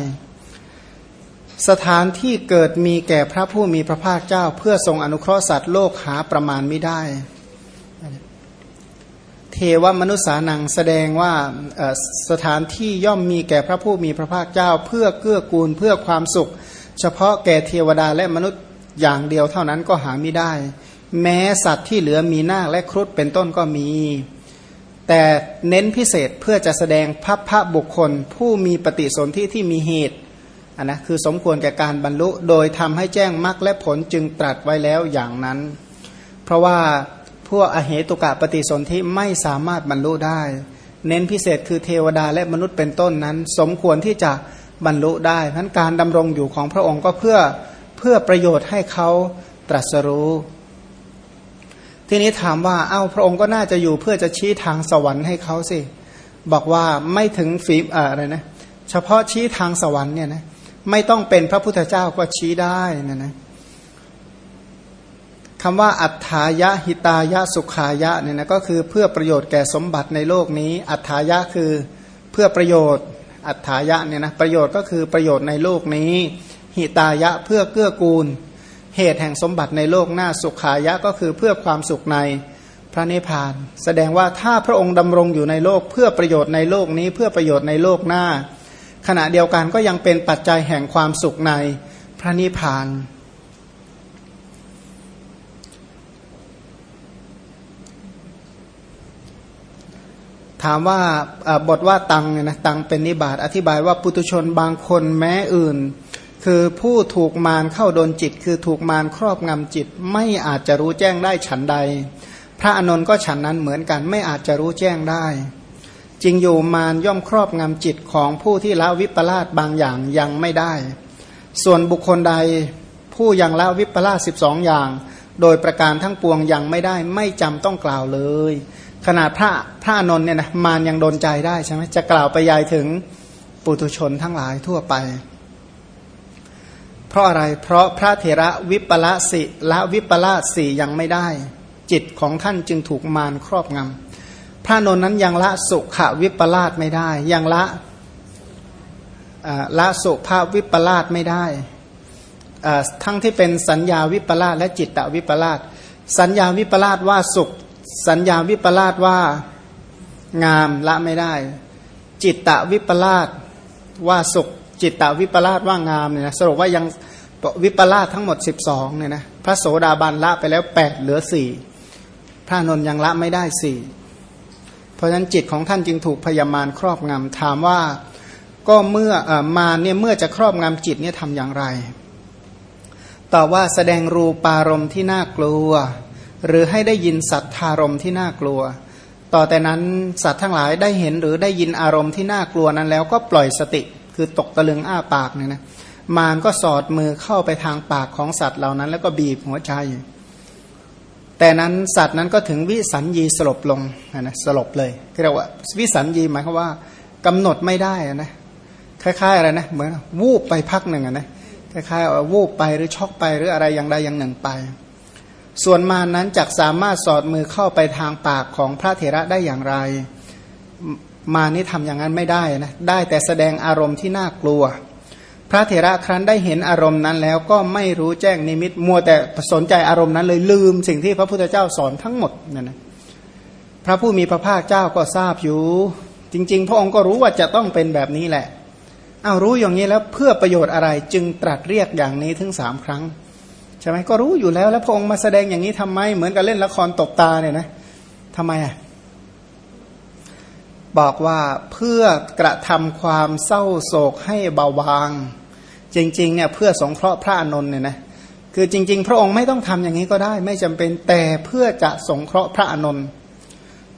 สถานที่เกิดมีแก่พระผู้มีพระภาคเจ้า เพื่อทรงอนุเคราะห์สัตว์โลกหาประมาณไม่ได้ เทวมนุษย์สานังแสดงว่าสถานที่ย่อมมีแก่พระผู้มีพระภาคเจ้า เพื่อเกื้อกูลเพื่อความสุข เฉพาะแก่เทวดาและมนุษย์อย่างเดียวเท่านั้นก็หาไม่ได้ แม้สัตว์ที่เหลือมีนาคและครุฑเป็นต้นก็มี แต่เน้นพิเศษเพื่อจะแสดงพระพระบุคคล ผู้มีปฏิสนธิที่มีเหตุ นนะคือสมควรแก่การบรรลุโดยทำให้แจ้งมรรคและผลจึงตรัสไว้แล้วอย่างนั้น เพราะว่าพวกอเหตุกะปฏิสนธิไม่สามารถบรรลุได้ เน้นพิเศษคือเทวดาและมนุษย์เป็นต้นนั้น สมควรที่จะบรรลุได้เพราะการดำรงอยู่ของพระองค์ก็เพื่อเพื่อประโยชน์ให้เขาตรัสรู้ ทีนี้ถามว่าเอ้าพระองค์ก็น่าจะอยู่เพื่อจะชี้ทางสวรรค์ให้เขาสิบอกว่าไม่ถึงฝีอะไรนะเฉพาะชี้ทางสวรรค์เนี่ยนะ ไม่ต้องเป็นพระพุทธเจ้าก็ชี้ได้นะนะคำว่าอัฏฐายะหิตายะสุขายะเนี่ยนะก็คือเพื่อประโยชน์แก่สมบัติในโลกนี้ อัฏฐายะคือเพื่อประโยชน์อัฏฐายะเนี่ยนะประโยชน์ก็คือประโยชน์ในโลกนี้ หิตายะเพื่อเกื้อกูล เหตุแห่งสมบัติในโลกหน้าสุขายะก็คือเพื่อความสุขในพระนิพพาน แสดงว่าถ้าพระองค์ดำรงอยู่ในโลกเพื่อประโยชน์ในโลกนี้ เพื่อประโยชน์ในโลกหน้า ขณะเดียวกันก็ยังเป็นปัจจัยแห่งความสุขในพระนิพพาน ถามว่าบทว่าตังเนี่ยนะตังเป็นนิบาตอธิบายว่าปุตุชนบางคนแม้อื่น คือผู้ถูกมารเข้าโดนจิต คือถูกมารครอบงำจิต ไม่อาจจะรู้แจ้งได้ฉันใด พระอนนท์ก็ฉันนั้นเหมือนกันไม่อาจจะรู้แจ้งได้ จริงอยู่มารย่อมครอบงำจิตของผู้ที่ละวิปลาสบางอย่างยังไม่ได้ ส่วนบุคคลใดผู้ยังละวิปลาสสิบสองอย่าง โดยประการทั้งปวงยังไม่ได้ ไม่จำต้องกล่าวเลย ขนาดพระพระนนเนี่ยนะมารยังโดนใจได้ใช่ไหมจะกล่าวไปยายถึงปุถุชนทั้งหลายทั่วไป เพราะอะไรเพราะพระเถระวิปละสิละวิปละสี่ยังไม่ได้ จิตของท่านจึงถูกมารครอบงำ พระนนนั้นยังละสุขวิปลาสไม่ได้ ยังละละสุภาพวิปลาสไม่ได้ทั้งที่เป็นสัญญาวิปลาสและจิตตวิปลาสสัญญาวิปลาสว่าสุข สัญญาวิปลาสว่างามละไม่ได้ จิตตวิปลาสว่าสุข จิตตวิปลาสว่างามเนี่ยนะสรุปว่ายังวิปลาสทั้งหมด 12เนี่ยนะพระโสดาบันละไปแล้ว 8 เหลือ 4 พระนนยังละไม่ได้สี่ เพราะฉะนั้นจิตของท่านจึงถูกพยามารครอบงำถามว่าก็เมื่ออมาเนี่ยเมื่อจะครอบงำจิตเนี่ยทำอย่างไรตอบว่าแสดงรูปารมณ์ที่น่ากลัว หรือให้ได้ยินสัทธารมณ์ที่น่ากลัว ต่อแต่นั้นสัตว์ทั้งหลายได้เห็นหรือได้ยินอารมณ์ที่น่ากลัวนั้นแล้วก็ปล่อยสติคือตกตะลึงอ้าปากเนี่ยนะมารก็สอดมือเข้าไปทางปากของสัตว์เหล่านั้น แล้วก็บีบหัวใจ แต่นั้นสัตว์นั้นก็ถึงวิสัญญีสลบลงนะสลบเลยเรียกว่าวิสัญญีหมายความว่ากำหนดไม่ได้นะคล้ายๆอะไรนะเหมือนวูบไปพักหนึ่งนะคล้ายๆวูบไปหรือช็อกไปหรืออะไรอย่างใดอย่างหนึ่งไป ส่วนมานั้นจักสามารถสอดมือเข้าไปทางปากของพระเถระได้อย่างไร มานี่ทำอย่างนั้นไม่ได้นะได้แต่แสดงอารมณ์ที่น่ากลัว พระเถระครั้นได้เห็นอารมณ์นั้นแล้วก็ไม่รู้แจ้งนิมิตมัวแต่สนใจอารมณ์นั้นเลยลืมสิ่งที่พระพุทธเจ้าสอนทั้งหมดนั่นนะพระผู้มีพระภาคเจ้าก็ทราบอยู่ จริง ๆ พระองค์ก็รู้ว่าจะต้องเป็นแบบนี้แหละเอารู้อย่างนี้แล้วเพื่อประโยชน์อะไรจึงตรัสเรียกอย่างนี้ถึงสามครั้งใช่ไหมก็รู้อยู่แล้วแล้วพระองค์มาแสดงอย่างนี้ทำไมเหมือนกับเล่นละครตบตาเนี่ยนะทำไมอะบอกว่าเพื่อกระทำความเศร้าโศกให้เบาบาง จริงๆเนี่ยเพื่อสงเคราะห์พระอานนท์เนี่ยนะคือจริง ๆ พระองค์ไม่ต้องทำอย่างนี้ก็ได้ ไม่จำเป็นแต่เพื่อจะสงเคราะห์พระอานนท์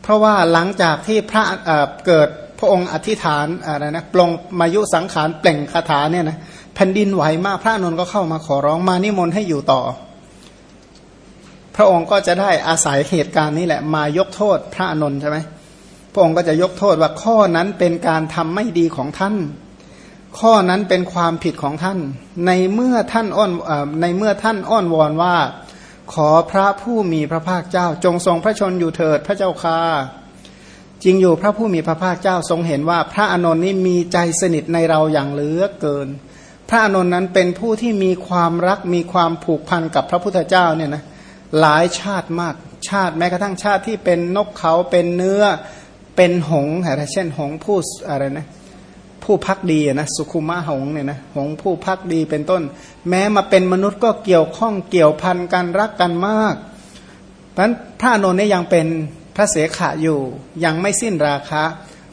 เพราะว่าหลังจากที่พระเเกิดพระองค์อธิษฐานอะไรนะปลงมายุสังขารเปล่งคาถาเนี่ยนะแผ่นดินไหวมากพระอานนท์ก็เข้ามาขอร้องมานิมนต์ให้อยู่ต่อ พระองค์ก็จะได้อาศัยเหตุการณ์นี้แหละมายกโทษพระอานนท์ใช่ไหมพระองค์ก็จะยกโทษว่าข้อนั้นเป็นการทำไม่ดีของท่าน ข้อนั้นเป็นความผิดของท่าน ในเมื่อท่านอ้อนในเมื่อท่านอ้อนวอนว่า ขอพระผู้มีพระภาคเจ้า จงทรงพระชนอยู่เถิดพระเจ้าค่าจริงอยู่พระผู้มีพระภาคเจ้าทรงเห็นว่า พระอานนท์นี้มีใจสนิทในเราอย่างเหลือเกิน พระอานนท์นั้นเป็นผู้ที่มีความรักมีความผูกพันกับพระพุทธเจ้าเนี่ยนะหลายชาติมากชาติแม้กระทั่งชาติที่เป็นนกเขาเป็นเนื้อเป็นหงอะไรเช่นหงผู้อะไรนะ ผู้พักดีนะสุขุมะหงเนี่ยนะหงผู้พักดีเป็นต้น แม้มาเป็นมนุษย์ก็เกี่ยวข้องเกี่ยวพันกันรักกันมาก เพราะนั้นพระนนท์นี่ยังเป็นพระเสขะอยู่ยังไม่สิ้นราคะ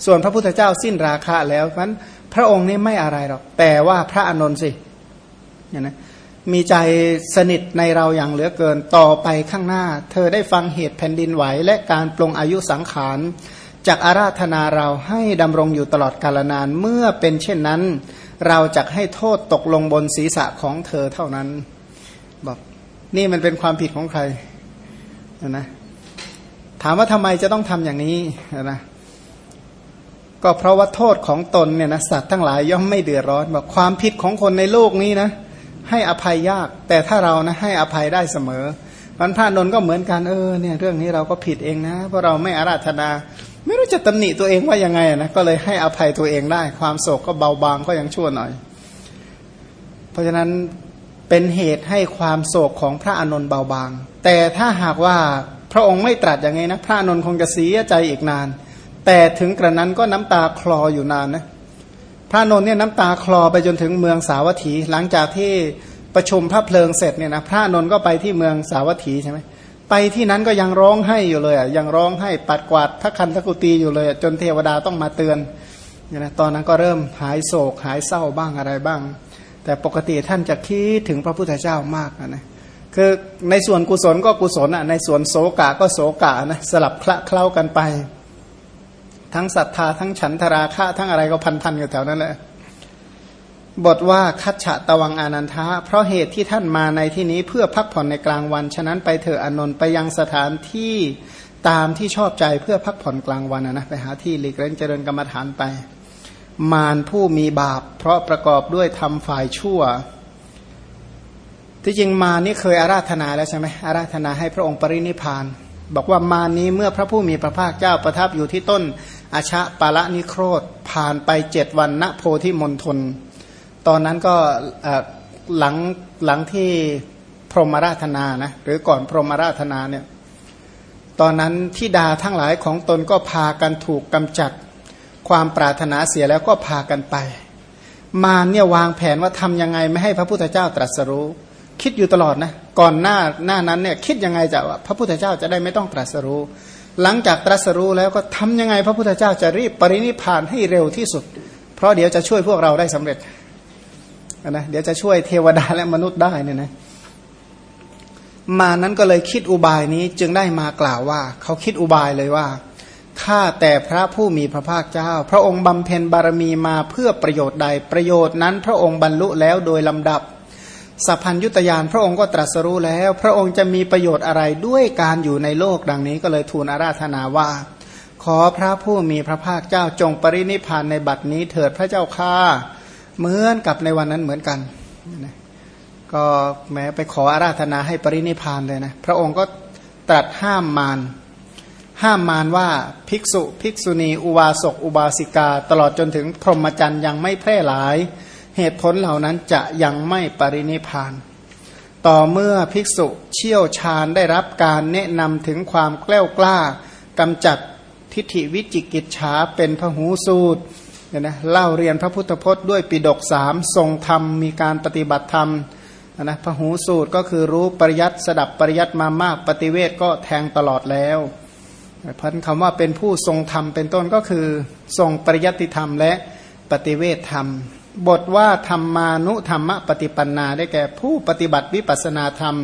ส่วนพระพุทธเจ้าสิ้นราคะแล้วเพราะนั้นพระองค์นี่ไม่อะไรหรอกแต่ว่าพระอนนท์สิเนี่ยนะมีใจสนิทในเราอย่างเหลือเกินต่อไปข้างหน้า เธอได้ฟังเหตุแผ่นดินไหวและการปลงอายุสังขาร จากอาราธนาเราให้ดำรงอยู่ตลอดกาลนานเมื่อเป็นเช่นนั้น เราจะให้โทษตกลงบนศีรษะของเธอเท่านั้นบอกนี่มันเป็นความผิดของใครนะถามว่าทำไมจะต้องทำอย่างนี้นะก็เพราะว่าโทษของตนเนี่ยนะสัตว์ทั้งหลายย่อมไม่เดือดร้อนบอกความผิดของคนในโลกนี้นะ ให้อภัยยาก แต่ถ้าเรานะให้อภัยได้เสมอมันพระนนก็เหมือนกันเออเนี่ยเรื่องนี้เราก็ผิดเองนะเพราะเราไม่อาราธนา ไม่รู้จะตำหนิตัวเองว่ายังไงนะก็เลยให้อภัยตัวเองได้ ความโศกก็เบาบางก็ยังชั่วหน่อย เพราะฉะนั้นเป็นเหตุให้ความโศกของพระอานนท์เบาบาง แต่ถ้าหากว่าพระองค์ไม่ตรัสอย่างไงนะพระอานนท์คงจะเสียใจอีกนาน แต่ถึงกระนั้นก็น้ำตาคลออยู่นานนะพระนนท์เนี่ยน้ำตาคลอไปจนถึงเมืองสาวัตถี หลังจากที่ประชุมพระเพลิงเสร็จเนี่ยนะพระนนท์ก็ไปที่เมืองสาวัตถีใช่ไหม ไปที่นั้นก็ยังร้องให้อยู่เลยอะยังร้องให้ปัดกวาดพระคันธกุตีอยู่เลยจนเทวดาต้องมาเตือนเนี่ยนะตอนนั้นก็เริ่มหายโศกหายเศร้าบ้างอะไรบ้าง แต่ปกติท่านจะคิดถึงพระพุทธเจ้ามากนะคือในส่วนกุศลก็กุศลอะในส่วนโศกะก็โศกะนะสลับคละเคล้ากันไป ทั้งศรัทธาทั้งฉันทราคะทั้งอะไรก็พันพันอยู่แถวนั้นแหละ บทว่าคัจฉะตวังอนันทะ เพราะเหตุที่ท่านมาในที่นี้เพื่อพักผ่อนในกลางวัน ฉะนั้นไปเถอะอนนท์ไปยังสถานที่ตามที่ชอบใจเพื่อพักผ่อนกลางวันนะไปหาที่หลีกเล่นเจริญกรรมฐานไป มารผู้มีบาป เพราะประกอบด้วยทำฝ่ายชั่ว ที่จริงมานี่เคยอาราธนาแล้วใช่ไหมอาราธนาให้พระองค์ปรินิพานบอกว่ามานี้เมื่อพระผู้มีพระภาคเจ้าประทับอยู่ที่ต้นอาชะปาละนิโครธผ่านไปเจ็ดวันณโพธิมณฑล ตอนนั้นก็หลังหลังที่พรหมราธนานะหรือก่อนพรหมราธนาเนี่ยตอนนั้นที่ดาทั้งหลายของตนก็พากันถูกกำจัดความปรารถนาเสียแล้วก็พากันไป มาเนี่ยวางแผนว่าทำยังไงไม่ให้พระพุทธเจ้าตรัสรู้ คิดอยู่ตลอดนะก่อนหน้าหน้านั้นเนี่ยคิดยังไงจะพระพุทธเจ้าจะได้ไม่ต้องตรัสรู้ หลังจากตรัสรู้แล้วก็ทำยังไงพระพุทธเจ้าจะรีบปรินิพานให้เร็วที่สุด เพราะเดี๋ยวจะช่วยพวกเราได้สำเร็จ นะเดี๋ยวจะช่วยเทวดาและมนุษย์ได้เนี่ยนะมานั้นก็เลยคิดอุบายนี้จึงได้มากล่าวว่า เขาคิดอุบายเลยว่าข้าแต่พระผู้มีพระภาคเจ้า พระองค์บำเพ็ญบารมีมาเพื่อประโยชน์ใดประโยชน์นั้น พระองค์บรรลุแล้วโดยลำดับสัพพัญยุตยานพระองค์ก็ตรัสรู้แล้ว พระองค์จะมีประโยชน์อะไรด้วยการอยู่ในโลกดังนี้ก็เลยทูลอาราธนาว่า ขอพระผู้มีพระภาคเจ้าจงปรินิพานในบัดนี้เถิดพระเจ้าข้า เหมือนกับในวันนั้นเหมือนกันก็แม้ไปขออาราธนาให้ปรินิพานเลยนะ พระองค์ก็ตรัสห้ามมารห้ามมารว่าภิกษุ ภิกษุณี อุบาสก อุบาสิกา ตลอดจนถึงพรหมจรรย์ยังไม่แพร่หลาย เหตุผลเหล่านั้นจะยังไม่ปรินิพาน ต่อเมื่อภิกษุเชี่ยวชาญได้รับการแนะนำถึงความแกล้วกล้ากำจัดทิฏฐิวิจิกิจฉาเป็นพหูสูตร เนี่ยนะเล่าเรียนพระพุทธพจน์ด้วยปิดกสามทรงธรรมมีการปฏิบัติธรรมนะพหูสูตรก็คือรู้ปริยัติสดับปริยัติมามากปฏิเวทก็แทงตลอดแล้วพันคำว่าเป็นผู้ทรงธรรมเป็นต้นก็คือ ทรงปริยัติธรรมและปฏิเวทธรรม บทว่าธรรมานุธรรมปฏิปันนาได้แก่ผู้ปฏิบัติวิปัสนาธรรม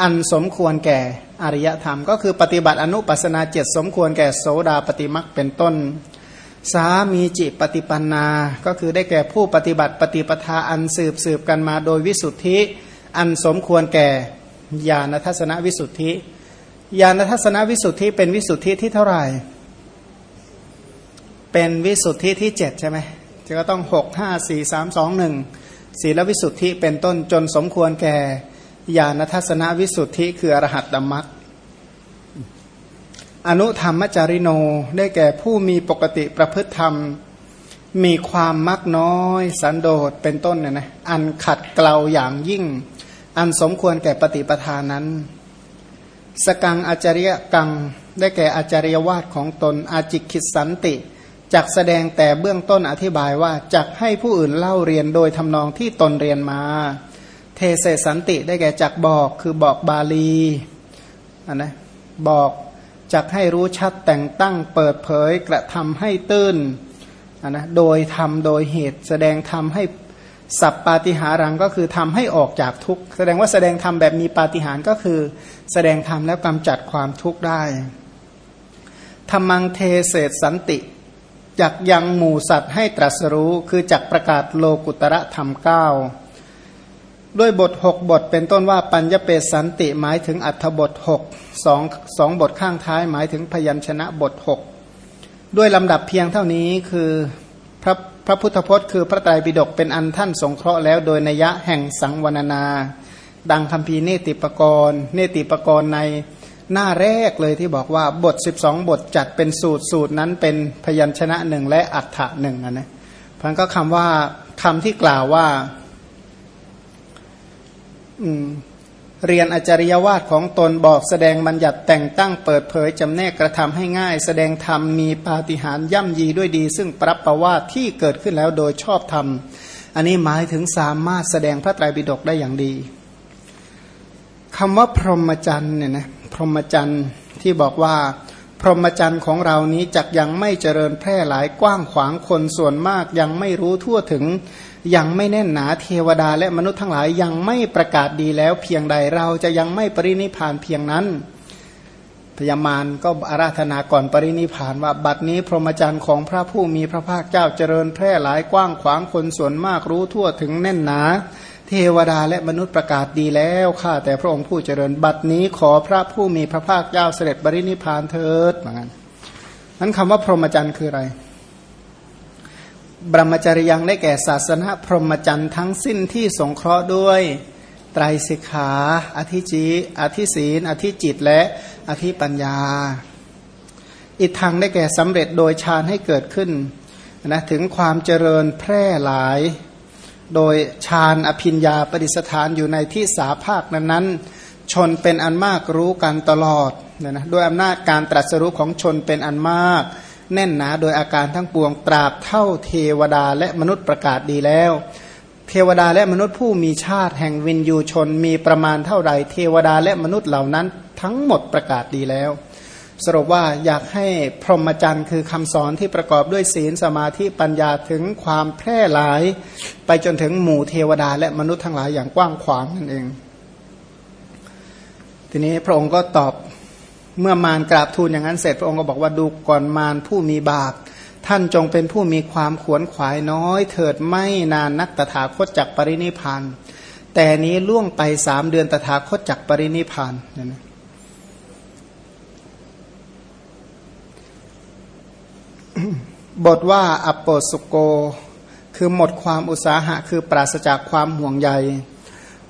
อันสมควรแก่อริยธรรม ก็คือปฏิบัติอนุปัสนาเจ็ดสมควรแก่โสดาปฏิมักเป็นต้น สามีจิปฏิปันนา ก็คือได้แก่ผู้ปฏิบัติปฏิปทาอันสืบสืบกันมาโดยวิสุทธิ อันสมควรแก่ญาณทัศนวิสุทธิญาณทัศนวิสุทธิเป็นวิสุทธิที่เท่าไหร่ เป็นวิสุทธิที่เจ็ดใช่ไหมจะก็ต้องหกห้าสี่สามสองหนึ่งศีลวิสุทธิเป็นต้นจนสมควรแก่ญาณทัศนวิสุทธิคืออรหัตดมัต อนุธรรมจาริโนได้แก่ผู้มีปกติประพฤติธรรม มีความมักน้อย สันโดษเป็นต้นเนี่ยนะอันขัดเกลาอย่างยิ่ง อันสมควรแก่ปฏิปทานนั้น สกังอาจาริยกังได้แก่อาจาริยวาดของตนอาจิกิสันติจักแสดงแต่เบื้องต้นอธิบายว่าจักให้ผู้อื่นเล่าเรียนโดยทำนองที่ตนเรียนมา เทเสสันติได้แก่จักบอกคือบอกบาลีอันนะบอก จักให้รู้ชัดแต่งตั้งเปิดเผยกระทำให้ตื้นนะโดยทำโดยเหตุแสดงทำให้สัพปาติหารังก็คือทำให้ออกจากทุกข์แสดงว่าแสดงธรรมแบบมีปาฏิหาริย์ก็คือ แสดงธรรมแล้วกำจัดความทุกข์ได้ธรรมังเทเศษสันติจักยังหมู่สัตว์ให้ตรัสรู้คือจักประกาศโลกุตระธรรมเก้า ด้วยบทหกบทเป็นต้นว่าปัญญเปสันติหมายถึงอัธบทหกสองสองบทข้างท้ายหมายถึงพยัญชนะบทหกด้วยลำดับเพียงเท่านี้คือพระพระพุทธพจน์คือพระไตรปิฎกเป็นอันท่านสงเคราะห์แล้วโดยนัยะแห่งสังวรนา ดังคำพีเนติปกรณ์เนติปกรณ์ในหน้าแรกเลยที่บอกว่าบท 12 บทจัดเป็นสูตรสูตรนั้นเป็นพยัญชนะหนึ่งและอัฏฐะหนึ่งนะพันก็คำว่าคำที่กล่าวว่า เรียนอจารยวาดของตนบอกแสดงบัญญัติแต่งตั้งเปิดเผยจำแนกกระทำให้ง่าย แสดงธรรมมีปาฏิหาริย์ย่ำยีด้วยดี ซึ่งปรับประวาทที่เกิดขึ้นแล้วโดยชอบธรรม อันนี้หมายถึงสามารถแสดงพระไตรปิฎกได้อย่างดีคำว่าพรหมจรรย์เนี่ยนะพรหมจรรย์ที่บอกว่า พรหมจรรย์ของเรานี้จักยังไม่เจริญแพร่หลายกว้างขวางคนส่วนมากยังไม่รู้ทั่วถึง ยังไม่แน่นหนาเทวดาและมนุษย์ทั้งหลายยังไม่ประกาศดีแล้วเพียงใดเราจะยังไม่ปรินิพานเพียงนั้นพยามารก็อาราธนาก่อนปรินิพานว่าบัดนี้พรหมจรรย์ของพระผู้มีพระภาคเจ้าเจริญแพร่หลายกว้างขวางคนส่วนมากรู้ทั่วถึงแน่นหนา เทวดาและมนุษย์ประกาศดีแล้วข้าแต่พระองค์ผู้เจริญบัดนี้ขอพระผู้มีพระภาคเจ้าเสด็จปรินิพานเถิดเหมือนกันนั้นคำว่าพรหมจรรย์คืออะไร บรมจริยังได้แก่ศาสนาพรหมจรรย์ทั้งสิ้นที่สงเคราะห์ด้วยไตรสิกขา อธิจีอธิศีลอธิจิตและอธิปัญญา อีกทางได้แก่สำเร็จโดยฌานให้เกิดขึ้นนะถึงความเจริญแพร่หลาย โดยฌานอภิญญาปฏิสถานอยู่ในที่สาภาคนั้นๆ ชนเป็นอันมากรู้กันตลอดนะด้วยอำนาจการตรัสรู้ของชนเป็นอันมาก แน่นหนาโดยอาการทั้งปวงตราบเท่าเทวดาและมนุษย์ประกาศดีแล้ว เทวดาและมนุษย์ผู้มีชาติแห่งวินยูชนมีประมาณเท่าใดเทวดาและมนุษย์เหล่านั้นทั้งหมดประกาศดีแล้ว สรุปว่าอยากให้พรหมจรรย์คือคำสอนที่ประกอบด้วยศีลสมาธิปัญญาถึงความแพร่หลาย ไปจนถึงหมู่เทวดาและมนุษย์ทั้งหลายอย่างกว้างขวางนั่นเองทีนี้พระองค์ก็ตอบ เมื่อมารกราบทูลอย่างนั้นเสร็จพระองค์ก็บอกว่าดูก่อนมารผู้มีบาป ท่านจงเป็นผู้มีความขวนขวายน้อย เถิดไม่นานนักตถาคตจักปรินิพานแต่นี้ล่วงไปสามเดือนตถาคตจักปรินิพานนะบทว่าอปโปสุโก คือหมดความอุตสาหะ คือปราศจากความห่วงใย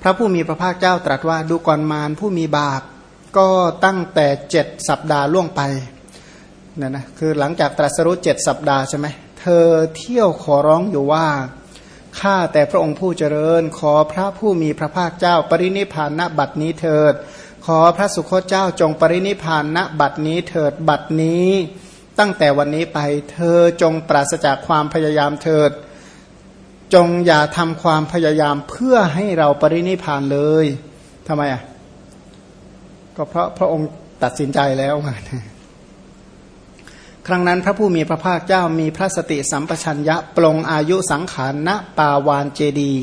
พระผู้มีพระภาคเจ้าตรัสว่าดูก่อนมารผู้มีบาป ก็ตั้งแต่เจ็ดสัปดาห์ล่วงไปเนี่ยนะคือหลังจากตรัสรู้เจ็ดสัปดาห์ใช่ไหมเธอเที่ยวขอร้องอยู่ว่าข้าแต่พระองค์ผู้เจริญ ขอพระผู้มีพระภาคเจ้าปรินิพานณบัดนี้เถิด ขอพระสุคตเจ้าจงปรินิพานณบัดนี้เถิดบัดนี้ ตั้งแต่วันนี้ไปเธอจงปราศจากความพยายามเถิด จงอย่าทำความพยายามเพื่อให้เราปรินิพานเลยทำไมอะ ก็เพราะพระองค์ตัดสินใจแล้วครั้งนั้นพระผู้มีพระภาคเจ้ามีพระสติสัมปชัญญะปลงอายุสังขารณปาวานเจดี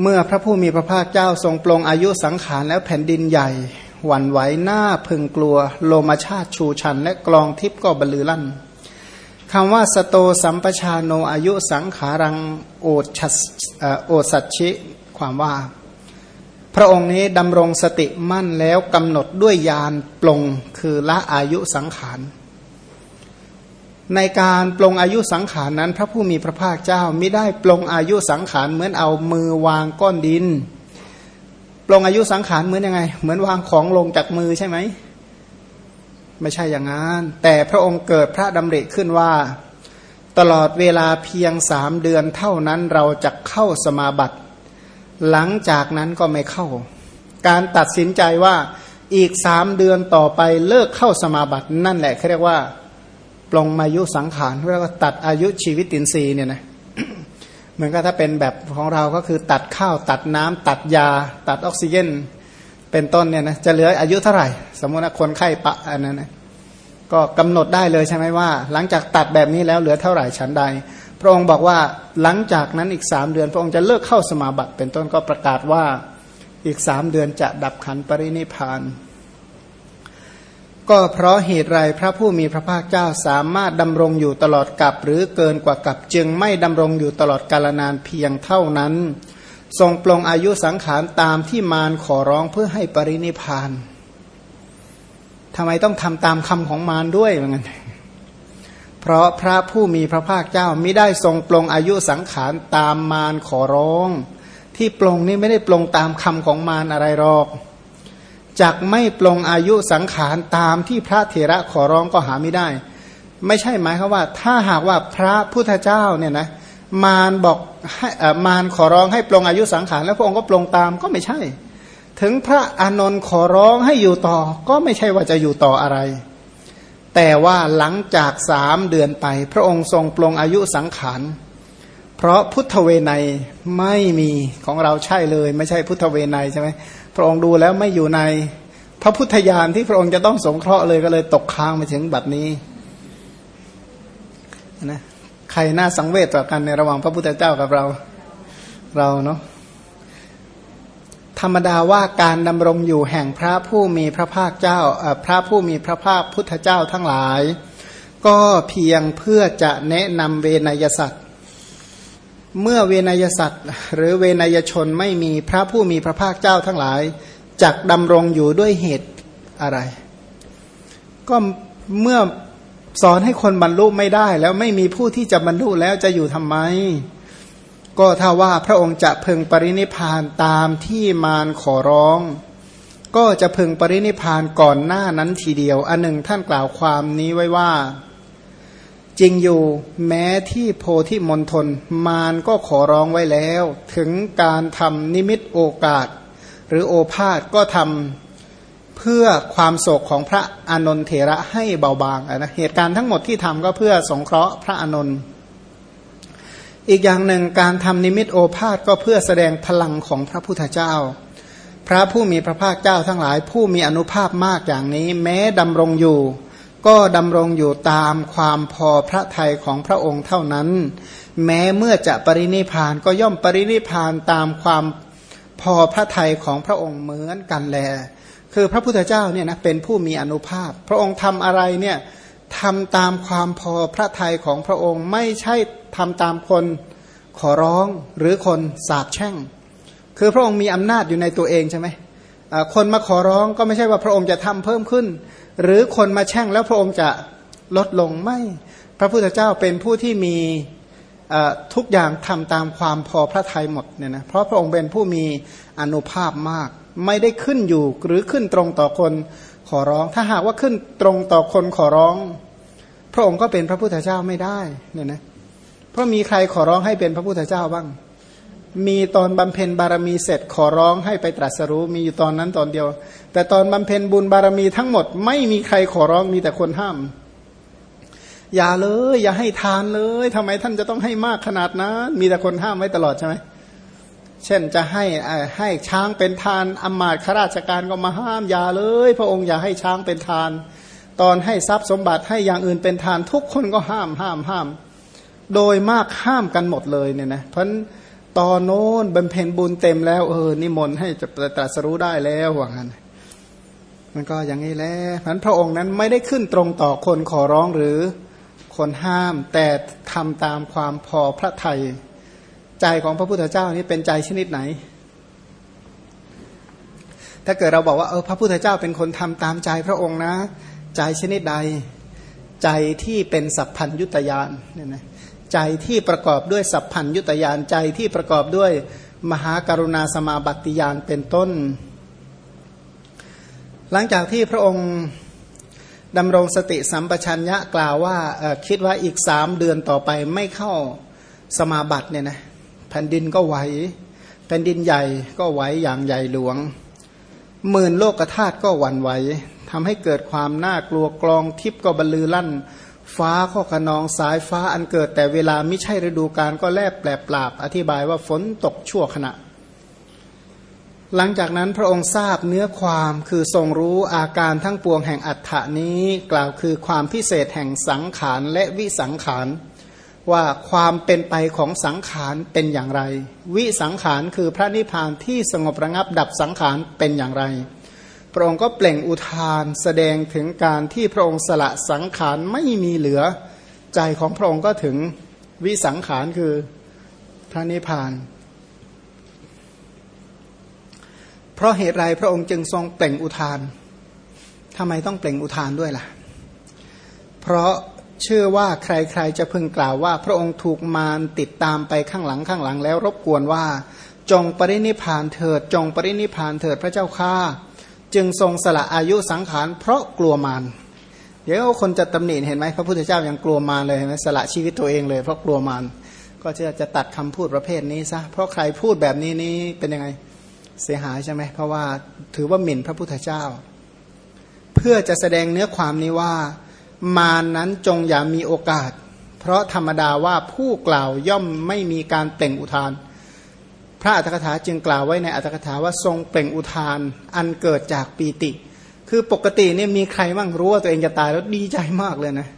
เมื่อพระผู้มีพระภาคเจ้าทรงปลงอายุสังขารแล้วแผ่นดินใหญ่ หวั่นไหวหน้าพึงกลัว โลมาชาติชูชัน และกลองทิพย์ก็บรรลือลั่นคำว่าสโตสัมปชาโนอายุสังขารังโอชัสโอสัชชิ ความว่า พระองค์นี้ดำรงสติมั่นแล้วกำหนดด้วยยานปลงคือละอายุสังขาร ในการปลงอายุสังขารนั้น พระผู้มีพระภาคเจ้าไม่ได้ปลงอายุสังขารเหมือนเอามือวางก้อนดิน ปลงอายุสังขารเหมือนยังไง เหมือนวางของลงจากมือใช่ไหมไม่ใช่อย่างนั้น แต่พระองค์เกิดพระดำริขึ้นว่า ตลอดเวลาเพียงสามเดือนเท่านั้นเราจะเข้าสมาบัติ หลังจากนั้นก็ไม่เข้า การตัดสินใจว่าอีกสามเดือนต่อไปเลิกเข้าสมาบัตินั่นแหละเขาเรียกว่าปลงมายุสังขารเรียกว่าตัดอายุชีวิตตินทรีย์เนี่ยนะเหมือนกับถ้าเป็นแบบของเราก็คือตัดข้าวตัดน้ำตัดยา ตัดออกซิเจนเป็นต้นเนี่ยนะจะเหลืออายุเท่าไหร่ สมมติว่าคนไข้ปะอันนั้นนะก็กำหนดได้เลยใช่ไหมว่า หลังจากตัดแบบนี้แล้วเหลือเท่าไหร่ชั้นใด พระองค์บอกว่าหลังจากนั้นอีกสามเดือน พระองค์จะเลิกเข้าสมาบัติเป็นต้นก็ประกาศว่าอีกสามเดือนจะดับขันปรินิพาน ก็เพราะเหตุไรพระผู้มีพระภาคเจ้าสามารถดำรงอยู่ตลอดกับหรือเกินกว่ากับจึงไม่ดำรงอยู่ตลอดกาลนานเพียงเท่านั้น ทรงปลงอายุสังขารตามที่มารขอร้องเพื่อให้ปรินิพานทำไมต้องทำตามคำของมารด้วยเหมือนกัน เพราะพระผู้มีพระภาคเจ้าไม่ได้ทรงปลงอายุสังขารตามมารขอร้อง ที่ปลงนี่ไม่ได้ปลงตามคำของมารอะไรหรอกจักไม่ปลงอายุสังขารตามที่พระเถระขอร้องก็หาไม่ได้ ไม่ใช่หมายคือว่า ถ้าหากว่าพระพุทธเจ้าเนี่ยนะมารบอกให้มารขอร้องให้ปลงอายุสังขารแล้วพระองค์ก็ปลงตามก็ไม่ใช่ ถึงพระอานนท์ขอร้องให้อยู่ต่อ ก็ไม่ใช่ว่าจะอยู่ต่ออะไร แต่ว่าหลังจากสามเดือนไป พระองค์ทรงปลงอายุสังขาร เพราะพุทธเวไนไม่มีของเราใช่เลย ไม่ใช่พุทธเวไนใช่ไหมพระองค์ดูแล้วไม่อยู่ใน พระพุทธญาณที่พระองค์จะต้องสงเคราะห์เลยก็เลยตกค้างมาถึงบัดนี้นะใครน่าสังเวชต่อกันในระหว่างพระพุทธเจ้ากับเราเราเนาะ ธรรมดาว่าการดำรงอยู่แห่งพระผู้มีพระภาคเจ้าพระผู้มีพระภาคพุทธเจ้าทั้งหลาย ก็เพียงเพื่อจะแนะนำเวนยสัตว์เมื่อเวนยสัตว์หรือเวนยชนไม่มีพระผู้มีพระภาคเจ้าทั้งหลายจักดำรงอยู่ด้วยเหตุอะไร ก็เมื่อสอนให้คนบรรลุไม่ได้ แล้วไม่มีผู้ที่จะบรรลุแล้วจะอยู่ทำไม ก็ถ้าว่าพระองค์จะพึงปรินิพานตามที่มารขอร้อง ก็จะพึงปรินิพานก่อนหน้านั้นทีเดียว อันหนึ่งท่านกล่าวความนี้ไว้ว่า จริงอยู่แม้ที่โพธิมณฑลมารก็ขอร้องไว้แล้ว ถึงการทำนิมิตโอกาส หรือโอภาษก็ทำเพื่อความโศกของพระอนนทเถระให้เบาบางนะเหตุการณ์ทั้งหมดที่ทำก็เพื่อสงเคราะห์พระอนนท์ อีกอย่างหนึ่งการทำนิมิตโอภาษก็เพื่อแสดงพลังของพระพุทธเจ้า พระผู้มีพระภาคเจ้าทั้งหลาย ผู้มีอนุภาพมากอย่างนี้ แม้ดำรงอยู่ ก็ดำรงอยู่ตามความพอพระทัยของพระองค์เท่านั้น แม้เมื่อจะปรินิพานก็ย่อมปรินิพานตามความพอพระทัยของพระองค์เหมือนกันแล คือพระพุทธเจ้าเนี่ยนะเป็นผู้มีอนุภาพ พระองค์ทำอะไรเนี่ยทำตามความพอพระทัยของพระองค์ไม่ใช่ ทำตามคนขอร้องหรือคนสาบแช่ง คือพระองค์มีอำนาจอยู่ในตัวเองใช่ไหมคนมาขอร้องก็ไม่ใช่ว่าพระองค์จะทำเพิ่มขึ้น หรือคนมาแช่งแล้วพระองค์จะลดลงไม่ พระพุทธเจ้าเป็นผู้ที่มีทุกอย่างทำตามความพอพระทัยหมดเนี่ยนะเพราะพระองค์เป็นผู้มีอนุภาพมาก ไม่ได้ขึ้นอยู่หรือขึ้นตรงต่อคนขอร้อง ถ้าหากว่าขึ้นตรงต่อคนขอร้อง พระองค์ก็เป็นพระพุทธเจ้าไม่ได้เนี่ยนะ เพราะมีใครขอร้องให้เป็นพระพุทธเจ้าบ้าง มีตอนบำเพ็ญบารมีเสร็จขอร้องให้ไปตรัสรู้มีอยู่ตอนนั้นตอนเดียว แต่ตอนบำเพ็ญบุญบารมีทั้งหมด ไม่มีใครขอร้องมีแต่คนห้าม อย่าเลย อย่าให้ทานเลยทำไมท่านจะต้องให้มากขนาดนั้น มีแต่คนห้ามไว้ตลอดใช่ไหมเช่นจะให้ให้ช้างเป็นทานอมาตข้าราชการก็มาห้ามอย่าเลย พระองค์อย่าให้ช้างเป็นทาน ตอนให้ทรัพย์สมบัติให้อย่างอื่นเป็นทานทุกคนก็ห้ามห้ามห้าม โดยมากห้ามกันหมดเลยเนี่ยนะเพราะตอนโน้นบำเพ็ญบุญเต็มแล้ว เออ นิมนต์ให้จะตรัสรู้ได้แล้วว่างั้นมันก็อย่างนี้แหละเพราะพระองค์นั้นไม่ได้ขึ้นตรงต่อคนขอร้องหรือคนห้าม แต่ทำตามความพอพระทัยใจของพระพุทธเจ้านี้เป็นใจชนิดไหน ถ้าเกิดเราบอกว่าเออพระพุทธเจ้าเป็นคนทำตามใจพระองค์นะ ใจชนิดใด ใจที่เป็นสัพพัญยุตยานเนี่ยนะ ใจที่ประกอบด้วยสัพพัญยุตยานใจที่ประกอบด้วยมหากรุณาสมาบัติยานเป็นต้น หลังจากที่พระองค์ดำรงสติสัมปชัญญะกล่าวว่าคิดว่าอีกสามเดือนต่อไปไม่เข้าสมาบัติเนี่ยนะแผ่นดินก็ไหวแผ่นดินใหญ่ก็ไหวอย่างใหญ่หลวงหมื่นโลกธาตุก็หวั่นไหวทำให้เกิดความน่ากลัวกลองทิพย์ก็บรรลือลั่น ฟ้าก็ขนองสายฟ้าอันเกิด แต่เวลาไม่ใช่ฤดูกาลก็แลบแปลปราบ อธิบายว่าฝนตกชั่วขณะ หลังจากนั้นพระองค์ทราบเนื้อความคือทรงรู้อาการทั้งปวงแห่งอัฏฐานี้กล่าวคือความพิเศษแห่งสังขารและวิสังขารว่าความเป็นไปของสังขารเป็นอย่างไร วิสังขารคือพระนิพพานที่สงบระงับดับสังขารเป็นอย่างไร พระองค์ก็เปล่งอุทานแสดงถึงการที่พระองค์สละสังขารไม่มีเหลือใจของพระองค์ก็ถึงวิสังขารคือพระนิพพาน เพราะเหตุไรพระองค์จึงทรงเปล่งอุทานทำไมต้องเปล่งอุทานด้วยล่ะ เพราะเชื่อว่าใครๆจะพึงกล่าวว่า พระองค์ถูกมารติดตามไปข้างหลังข้างหลังแล้วรบกวนว่า จงปรินิพานเถิด จงปรินิพานเถิดพระเจ้าข้า จึงทรงสละอายุสังขารเพราะกลัวมารเดี๋ยวคนจะตำหนิเห็นไหมพระพุทธเจ้ายังกลัวมารเลยเห็นไหมสละชีวิตตัวเองเลยเพราะกลัวมารก็จะจะตัดคำพูดประเภทนี้ซะเพราะใครพูดแบบนี้นี้เป็นยังไงเสียหายใช่ไหมเพราะว่าถือว่าหมิ่นพระพุทธเจ้า เพื่อจะแสดงเนื้อความนี้ว่า มานั้นจงอย่ามีโอกาส เพราะธรรมดาว่าผู้กล่าวย่อมไม่มีการเปล่งอุทาน ระอัตถกถาจึงกล่าวไว้ในอัตถกถาว่าทรงเปล่งอุทาน อันเกิดจากปีติ คือปกติเนี่ยมีใครบ้างรู้ว่าตัวเองจะตายแล้วดีใจมากเลยนะ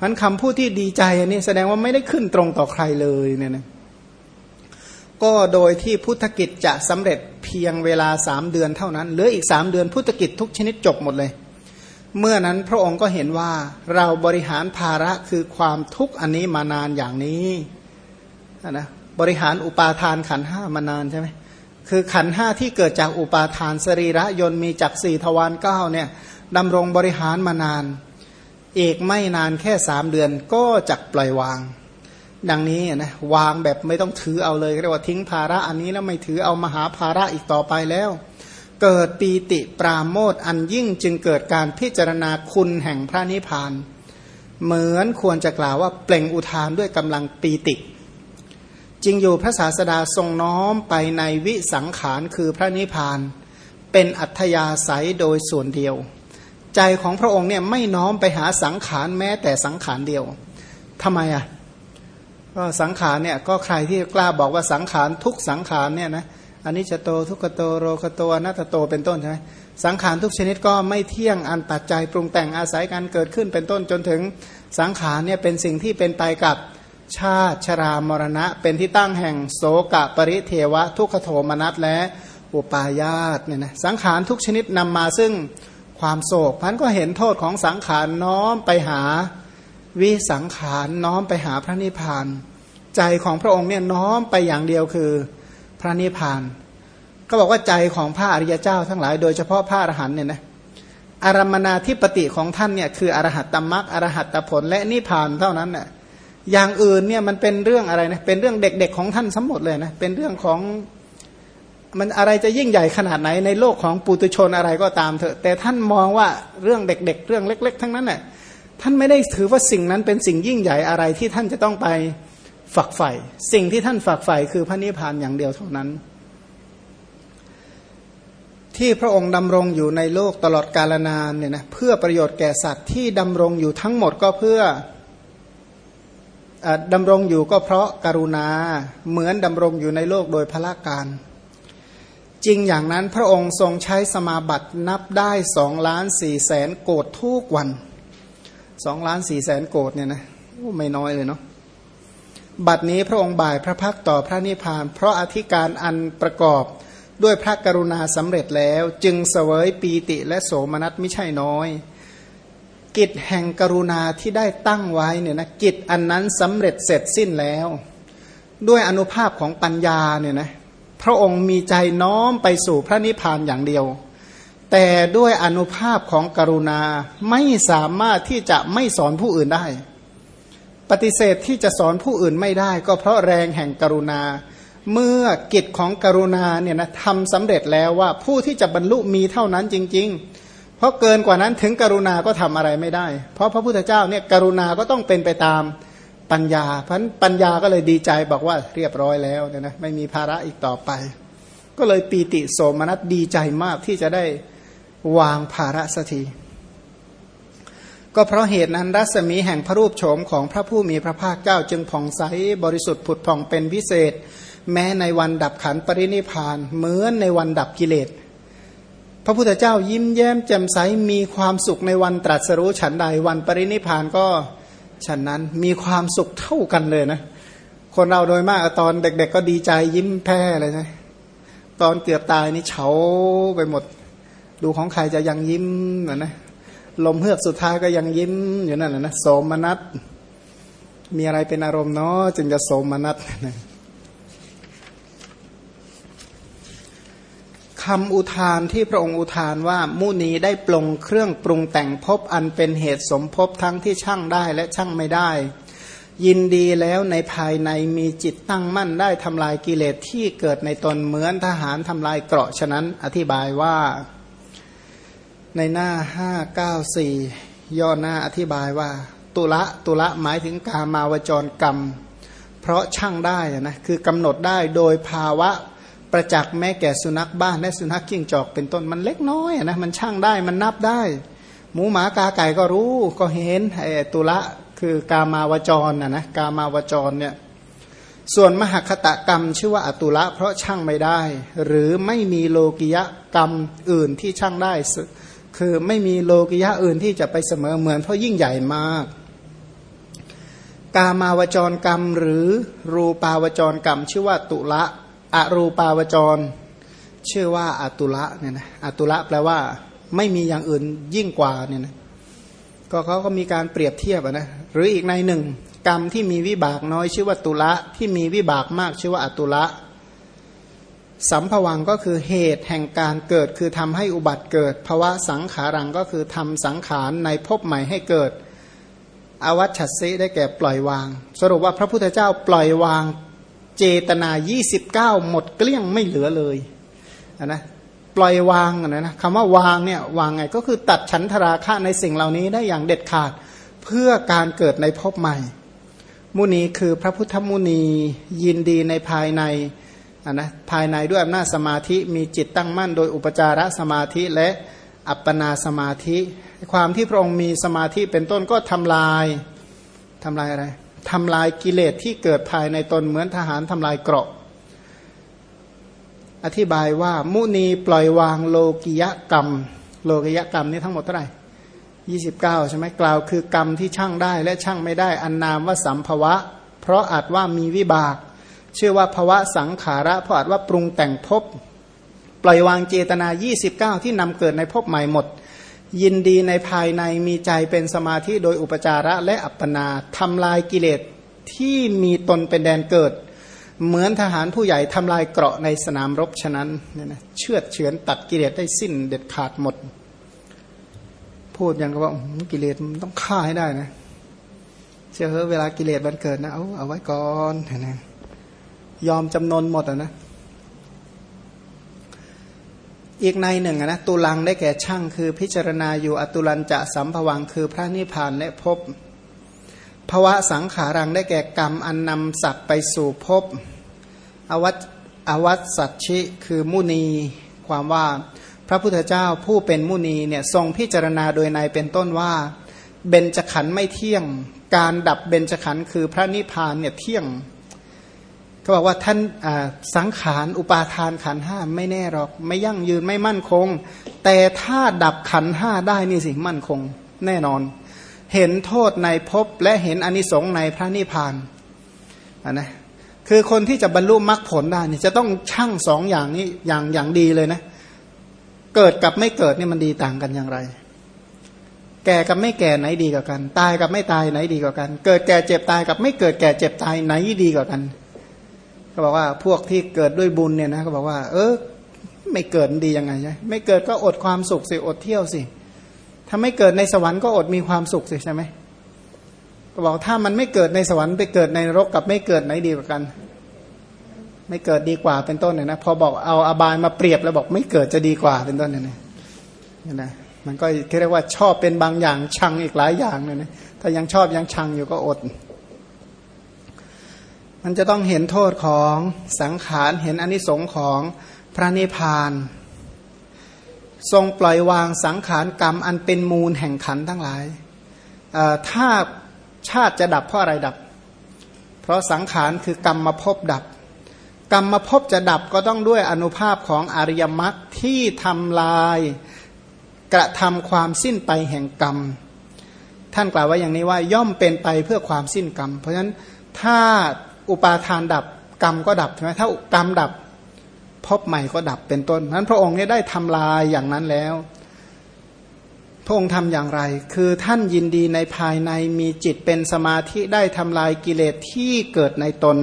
พันคำพูดที่ดีใจอันนี้แสดงว่าไม่ได้ขึ้นตรงต่อใครเลยเนี่ยนะก็โดยที่พุทธกิจจะสำเร็จเพียงเวลาสามเดือนเท่านั้นเหลืออีกสามเดือนพุทธกิจทุกชนิดจบหมดเลย เมื่อนั้นพระองค์ก็เห็นว่าเราบริหารภาระคือความทุกข์อันนี้มานานอย่างนี้นะ บริหารอุปาทานขันห้ามานานใช่ไหมคือขันห้าที่เกิดจากอุปาทานสรีระยนมีจากสี่ทวารเก้าเนี่ยดำรงบริหารมานาน เอกไม่นานแค่สามเดือนก็จักปล่อยวาง ดังนี้นะวางแบบไม่ต้องถือเอาเลยเรียกว่าทิ้งภาระอันนี้แล้วไม่ถือเอามหาภาระอีกต่อไปแล้ว เกิดปีติปราโมทอันยิ่งจึงเกิดการพิจารณาคุณแห่งพระนิพพาน เหมือนควรจะกล่าวว่าเปล่งอุทานด้วยกำลังปีติ จริงอยู่พระศาสดาทรงน้อมไปในวิสังขารคือพระนิพพาน เป็นอัธยาศัยโดยส่วนเดียว ใจของพระองค์เนี่ยไม่น้อมไปหาสังขารแม้แต่สังขารเดียวทำไมอะก็สังขารเนี่ยก็ใครที่กล้าบอกว่าสังขารทุกสังขารเนี่ยนะอันนี้จะโตทุกโตโรคโตนัตโตเป็นต้นใช่ไหมสังขารทุกชนิดก็ไม่เที่ยงอันปัจจัยปรุงแต่งอาศัยการเกิดขึ้นเป็นต้นจนถึงสังขารเนี่ยเป็นสิ่งที่เป็นไปกับ ชาติชรามรณะ เป็นที่ตั้งแห่งโสกะปริเทวะ ทุกขโทมนัสและอุปาญาตเนี่ยนะสังขารทุกชนิดนำมาซึ่งความโศกพันก็เห็นโทษของสังขารน้อมไปหาวิสังขารน้อมไปหาพระนิพพาน ใจของพระองค์เนี่ยน้อมไปอย่างเดียวคือพระนิพพาน ก็บอกว่าใจของพระอริยเจ้าทั้งหลายโดยเฉพาะพระอรหันเนี่ยนะอารมนาทิปติของท่านเนี่ยคืออรหัตตมรักอรหัตตผลและนิพพานเท่านั้นน่ะ อย่างอื่นเนี่ยมันเป็นเรื่องอะไรนะเป็นเรื่องเด็กๆของท่านทั้งหมดเลยนะเป็นเรื่องของมันอะไรจะยิ่งใหญ่ขนาดไหนในโลกของปุตุชนอะไรก็ตามเถอะ แต่ท่านมองว่าเรื่องเด็ก ๆ เรื่องเล็ก ๆ ทั้งนั้นแหละท่านไม่ได้ถือว่าสิ่งนั้นเป็นสิ่งยิ่งใหญ่อะไรที่ท่านจะต้องไปฝักใฝ่สิ่งที่ท่านฝักใฝ่คือพระนิพพานอย่างเดียวเท่านั้น ที่พระองค์ดำรงอยู่ในโลกตลอดกาลนานเนี่ยนะเพื่อประโยชน์แก่สัตว์ที่ดำรงอยู่ทั้งหมดก็เพื่อ ดำรงอยู่ก็เพราะการุณาเหมือนดำรงอยู่ในโลกโดยพละการ จริงอย่างนั้นพระองค์ทรงใช้สมาบัตินับได้สองล้านสี่แสนโกดทุกวันสองล้านสี่แสนโกดเนี่ยนะไม่น้อยเลยเนาะบัดนี้พระองค์บ่ายพระพักต่อพระนิพพาน เพราะอธิการอันประกอบด้วยพระกรุณาสำเร็จแล้ว จึงเสวยปีติและโสมนัสไม่ใช่น้อย กิจแห่งกรุณาที่ได้ตั้งไว้เนี่ยนะกิจอันนั้นสำเร็จเสร็จสิ้นแล้ว ด้วยอนุภาพของปัญญาเนี่ยนะพระองค์มีใจน้อมไปสู่พระนิพพานอย่างเดียว แต่ด้วยอนุภาพของกรุณาไม่สามารถที่จะไม่สอนผู้อื่นได้ ปฏิเสธที่จะสอนผู้อื่นไม่ได้ ก็เพราะแรงแห่งกรุณา เมื่อกิจของกรุณาเนี่ยนะทำสำเร็จแล้วว่าผู้ที่จะบรรลุมีเท่านั้นจริง ๆ เพราะเกินกว่านั้นถึงกรุณาก็ทำอะไรไม่ได้ เพราะพระพุทธเจ้าเนี่ยกรุณาก็ต้องเป็นไปตามปัญญาเพราะปัญญาก็เลยดีใจบอกว่าเรียบร้อยแล้วเนี่ยนะไม่มีภาระอีกต่อไป ก็เลยปีติโสมนัสดีใจมากที่จะได้วางภาระสักทีก็เพราะเหตุนั้นรัศมีแห่งพระรูปโฉมของพระผู้มีพระภาคเจ้าจึงผ่องใสบริสุทธิ์ผุดผ่องเป็นพิเศษ แม้ในวันดับขันปรินิพานเหมือนในวันดับกิเลส ระพุทธเจ้ายิ้มแย้มแจ่มใสมีความสุขในวันตรัสรู้ฉันใดวันปรินิพานก็ฉันนั้นมีความสุขเท่ากันเลยนะ คนเราโดยมากตอนเด็ก ๆ ก็ดีใจยิ้มแพ้เลยนะตอนเกือบตายนี่เฉาไปหมด ดูของใครจะยังยิ้มนะนะลมเฮือกสุดท้ายก็ยังยิ้มอยู่นั่นแหละนะโสมนัสมีอะไรเป็นอารมณ์เนาะจึงจะโสมนัส คำอุทานที่พระองค์อุทานว่ามุนีได้ปลงเครื่องปรุงแต่งพบอันเป็นเหตุสมภพทั้งที่ช่างได้และช่างไม่ได้ ยินดีแล้วในภายในมีจิตตั้งมั่นได้ทำลายกิเลสที่เกิดในตนเหมือนทหารทำลายเกราะฉะนั้นอธิบายว่าในหน้าห้าเก้าสี่ย่อหน้าอธิบายว่า ตุละตุละหมายถึงกามาวจรกรรม เพราะช่างได้นะคือกำหนดได้โดยภาวะ ประจักษ์แม้แก่สุนัขบ้านและสุนัขกิ้งจอกเป็นต้นมันเล็กน้อยนะมันช่างได้มันนับได้ หมูหมากาไก่ก็รู้ก็เห็นไอ้ตุละคือกามาวจรนะนะกามาวจรเนี่ยส่วนมหคตะกรรมชื่อว่าอตุละเพราะช่างไม่ได้ หรือไม่มีโลกิยะกรรมอื่นที่ช่างได้ คือไม่มีโลกิยะอื่นที่จะไปเสมอเหมือนเพราะยิ่งใหญ่มาก กามาวจรกรรมหรือรูปาวจรกรรมชื่อว่าตุละ อรูปาวจร ชื่อว่าอตุละเนี่ยนะอตุละแปลว่าไม่มีอย่างอื่นยิ่งกว่าเนี่ยนะก็เขาก็มีการเปรียบเทียบนะหรืออีกในหนึ่ง กรรมที่มีวิบากน้อยชื่อว่าตุละที่มีวิบากมากชื่อว่าอตุละสัมภวังก็คือเหตุแห่งการเกิดคือทำให้อุบัติเกิดภาวะสังขารังก็คือทำสังขารในภพใหม่ให้เกิด อวัชชัสิได้แก่ปล่อยวาง สรุปว่าพระพุทธเจ้าปล่อยวาง เจตนา 29 หมดเกลี้ยงไม่เหลือเลยนะปล่อยวางนะนะคำว่าวางเนี่ยวางไงก็คือตัดฉันทราคะในสิ่งเหล่านี้ได้อย่างเด็ดขาดเพื่อการเกิดในภพใหม่ มุนีคือพระพุทธมุนียินดีในภายในนนะภายในด้วยอำนาจสมาธิมีจิตตั้งมั่น โดยอุปจารสมาธิและอัปปนาสมาธิ ความที่พระองค์มีสมาธิเป็นต้นก็ทำลายทำลายอะไร ทำลายกิเลสที่เกิดภายในตนเหมือนทหารทำลายเกราะ อธิบายว่า มุนีปล่อยวางโลกิยกรรม โลกิยกรรมนี้ทั้งหมดเท่าไหร่ยี่สิบเก้าใช่ไหมกล่าวคือกรรมที่ช่างได้และช่างไม่ได้อันนามว่าสัมภวะ เพราะอาจว่ามีวิบากชื่อว่าภวะสังขาระ เพราะอาจว่าปรุงแต่งภพปล่อยวางเจตนา 29 ที่นำเกิดในภพใหม่หมด ยินดีในภายในมีใจเป็นสมาธิโดยอุปจาระและอัปปนาทำลายกิเลสที่มีตนเป็นแดนเกิด เหมือนทหารผู้ใหญ่ทำลายเกราะในสนามรบฉะนั้นเนี่ยนะเชือดเฉือนตัดกิเลสได้สิ้นเด็ดขาดหมด พูดอย่างกับว่ากิเลสมันต้องฆ่าให้ได้นะเชื่อเฮ้เวลากิเลสมันเกิดนะเอาเอาไว้ก่อนนะยอมจำนนหมดอะนะ อีกในหนึ่งนะตุลังได้แก่ช่างคือพิจารณาอยู่อตุลันจะสัมภวังคือพระนิพพานและพบภวะสังขารังได้แก่กรรมอันนำสัตว์ไปสู่ภพอวัตอวัตสัจชิคือมุนี ความว่าพระพุทธเจ้าผู้เป็นมุนีเนี่ยทรงพิจารณาโดยในเป็นต้นว่า เบญจขันธ์ไม่เที่ยง การดับเบญจขันธ์คือพระนิพพานเนี่ยเที่ยง เขาบอกว่าท่านสังขารอุปาทานขันห้าไม่แน่หรอกไม่ยั่งยืนไม่มั่นคง แต่ถ้าดับขันห้าได้นี่สิมั่นคงแน่นอน เห็นโทษในภพและเห็นอนิสงส์ในพระนิพพานนนะคือคนที่จะบรรลุมรรคผลได้นี่จะต้องชั่งสองอย่างนี้อย่างอย่างดีเลยนะ เกิดกับไม่เกิดนี่มันดีต่างกันอย่างไร แก่กับไม่แก่ไหนดีกว่ากัน ตายกับไม่ตายไหนดีกว่ากัน เกิดแก่เจ็บตายกับไม่เกิดแก่เจ็บตายไหนดีกว่ากัน เขาบอกว่าพวกที่เกิดด้วยบุญเนี่ยนะเขบอกว่า เออ ไม่เกิดดียังไงใช่ไม่เกิดก็อดความสุขสิอดเที่ยวสิถ้าไม่เกิดในสวรรค์ก็อดมีความสุขสิใช่ไหมก็บอกถ้ามันไม่เกิดในสวรรค์ไปเกิดในนรกกับไม่เกิดไหนดีกว่ากัน ไม่เกิดดีกว่าเป็นต้นเนี่ยนะพอบอกเอาอบายมาเปรียบแล้วบอกไม่เกิดจะดีกว่าเป็นต้นเนี่ยนะนะมันก็เรียกว่าชอบเป็นบางอย่างชังอีกหลายอย่างเนี่ยนะถ้ายังชอบยังชังอยู่ก็อด มันจะต้องเห็นโทษของสังขารเห็นอนิสงค์ของพระนิพพาน ทรงปล่อยวางสังขารกรรมอันเป็นมูลแห่งขันทั้งหลาย ถ้าชาติจะดับเพราะอะไรดับ เพราะสังขารคือกรรมมาพบดับ กรรมมาพบจะดับก็ต้องด้วยอนุภาพของอริยมรรคที่ทำลายกระทำความสิ้นไปแห่งกรรม ท่านกล่าวว่าอย่างนี้ว่าย่อมเป็นไปเพื่อความสิ้นกรรม เพราะฉะนั้นถ้า อุปาทานดับกรรมก็ดับใช่ไหมถ้ากรรมดับพบใหม่ก็ดับเป็นต้นนั้นพระองค์นี้ได้ทำลายอย่างนั้นแล้ว พระองค์ทำอย่างไร คือท่านยินดีในภายในมีจิตเป็นสมาธิได้ทำลายกิเลสที่เกิดในตน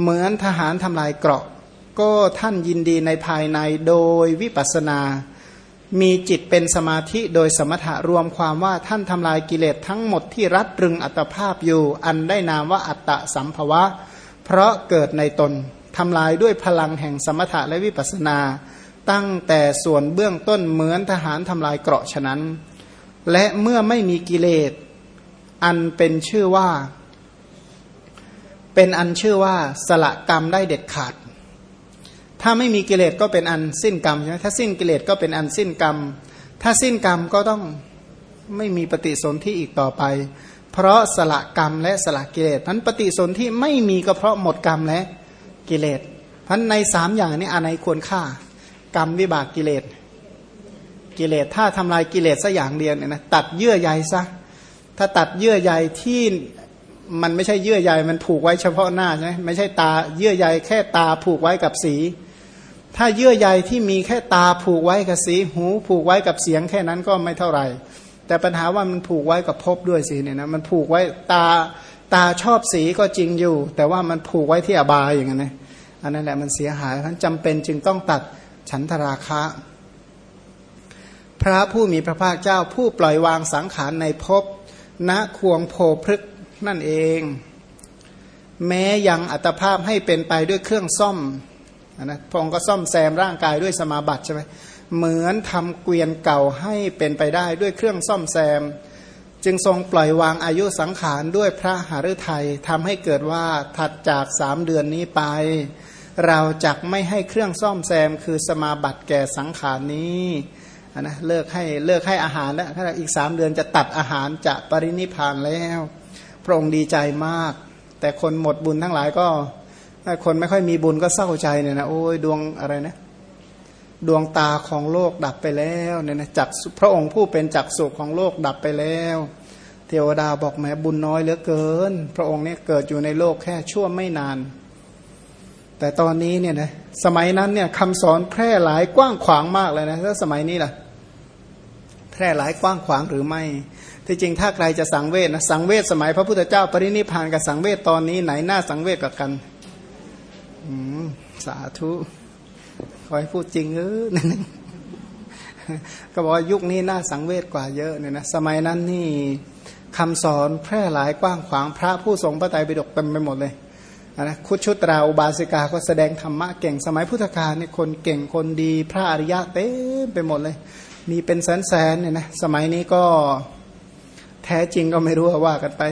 เหมือนทหารทำลายเกราะ ก็ท่านยินดีในภายในโดยวิปัสนา มีจิตเป็นสมาธิโดยสมถะรวมความว่าท่านทำลายกิเลสทั้งหมดที่รัดรึงอัตภาพอยู่ อันได้นามว่าอัตตะสัมภวะ เพราะเกิดในตนทำลายด้วยพลังแห่งสมถะและวิปัสนา ตั้งแต่ส่วนเบื้องต้นเหมือนทหารทำลายเกราะฉะนั้น และเมื่อไม่มีกิเลส อันเป็นชื่อว่า เป็นอันชื่อว่าสละกรรมได้เด็ดขาด ถ้าไม่มีกิเลสก็เป็นอันสิ้นกรรมใช่ไหมถ้าสิ้นกิเลสก็เป็นอันสิ้นกรรม ถ้าสิ้นกรรมก็ต้องไม่มีปฏิสนธิอีกต่อไป เพราะสละกรรมและสละกิเลสพันปฏิสนธิไม่มีก็เพราะหมดกรรมและกิเลสพันในสามอย่างนี้อะไรควรฆ่ากรรมวิบากกิเลสกิเลสถ้าทำลายกิเลสสัอย่างเดียวเนี่ยนะตัดเยื่อใยซะถ้าตัดเยื่อใยที่มันไม่ใช่เยื่อใยมันผูกไว้เฉพาะหน้าใช่ไหมไม่ใช่ตาเยื่อใยแค่ตาผูกไว้กับสี ถ้าเยื่อใยที่มีแค่ตาผูกไว้กับสีหูผูกไว้กับเสียงแค่นั้นก็ไม่เท่าไหร่ แต่ปัญหาว่ามันผูกไว้กับภพด้วยสีเนี่ยนะมันผูกไว้ตาตาชอบสีก็จริงอยู่ แต่ว่ามันผูกไว้ที่อบายอย่างนั้นนะอันนั้นแหละมันเสียหายเพราะจำเป็นจึงต้องตัดฉันทราคะ พระผู้มีพระภาคเจ้าผู้ปล่อยวางสังขารในภพณควงโพพฤกนั่นเอง แม้ยังอัตภาพให้เป็นไปด้วยเครื่องซ่อม นะพงค์ก็ซ่อมแซมร่างกายด้วยสมาบัติใช่ไหมเหมือนทำเกวียนเก่าให้เป็นไปได้ด้วยเครื่องซ่อมแซม จึงทรงปล่อยวางอายุสังขารด้วยพระหฤทัยทำให้เกิดว่าถัดจากสามเดือนนี้ไป เราจักไม่ให้เครื่องซ่อมแซมคือสมาบัติแก่สังขารนี้นะเลิกให้เลิกให้อาหารแล้วถ้าอีกสามเดือนจะตัดอาหารจะปรินิพานแล้ว พระองค์ดีใจมาก แต่คนหมดบุญทั้งหลายก็ ถ้าคนไม่ค่อยมีบุญก็เศร้าใจเนี่ยนะโอ้ยดวงอะไรนะ ดวงตาของโลกดับไปแล้วเนี่ยนะจักพระองค์ผู้เป็นจักสุขของโลกดับไปแล้ว เทวดาบอกแม้บุญน้อยเหลือเกิน พระองค์เนี่ยเกิดอยู่ในโลกแค่ชั่วไม่นาน แต่ตอนนี้เนี่ยนะสมัยนั้นเนี่ยคำสอนแพร่หลายกว้างขวางมากเลยนะถ้าสมัยนี้ล่ะ แพร่หลายกว้างขวางหรือไม่ที่จริงถ้าใครจะสังเวชนะสังเวชสมัยพระพุทธเจ้าปรินิพานกับสังเวชตอนนี้ไหนหน้าสังเวชกับกัน สาธุ ขอให้พูดจริงเออก็บอกว่ายุคนี้น่าสังเวชกว่าเยอะเนี่ยนะสมัยนั้นนี่คำสอนแพร่หลายกว้างขวางพระผู้ทรงพระไตรปิฎกเต็มไปหมดเลยนะคุชุตราอุบาสิกาก็แสดงธรรมะเก่ง สมัยพุทธกาลเนี่ยคนเก่งคนดี พระอริยะเต็มไปหมดเลย มีเป็นแสนๆเนี่ยนะสมัยนี้ก็แท้จริงก็ไม่รู้ว่ากันไป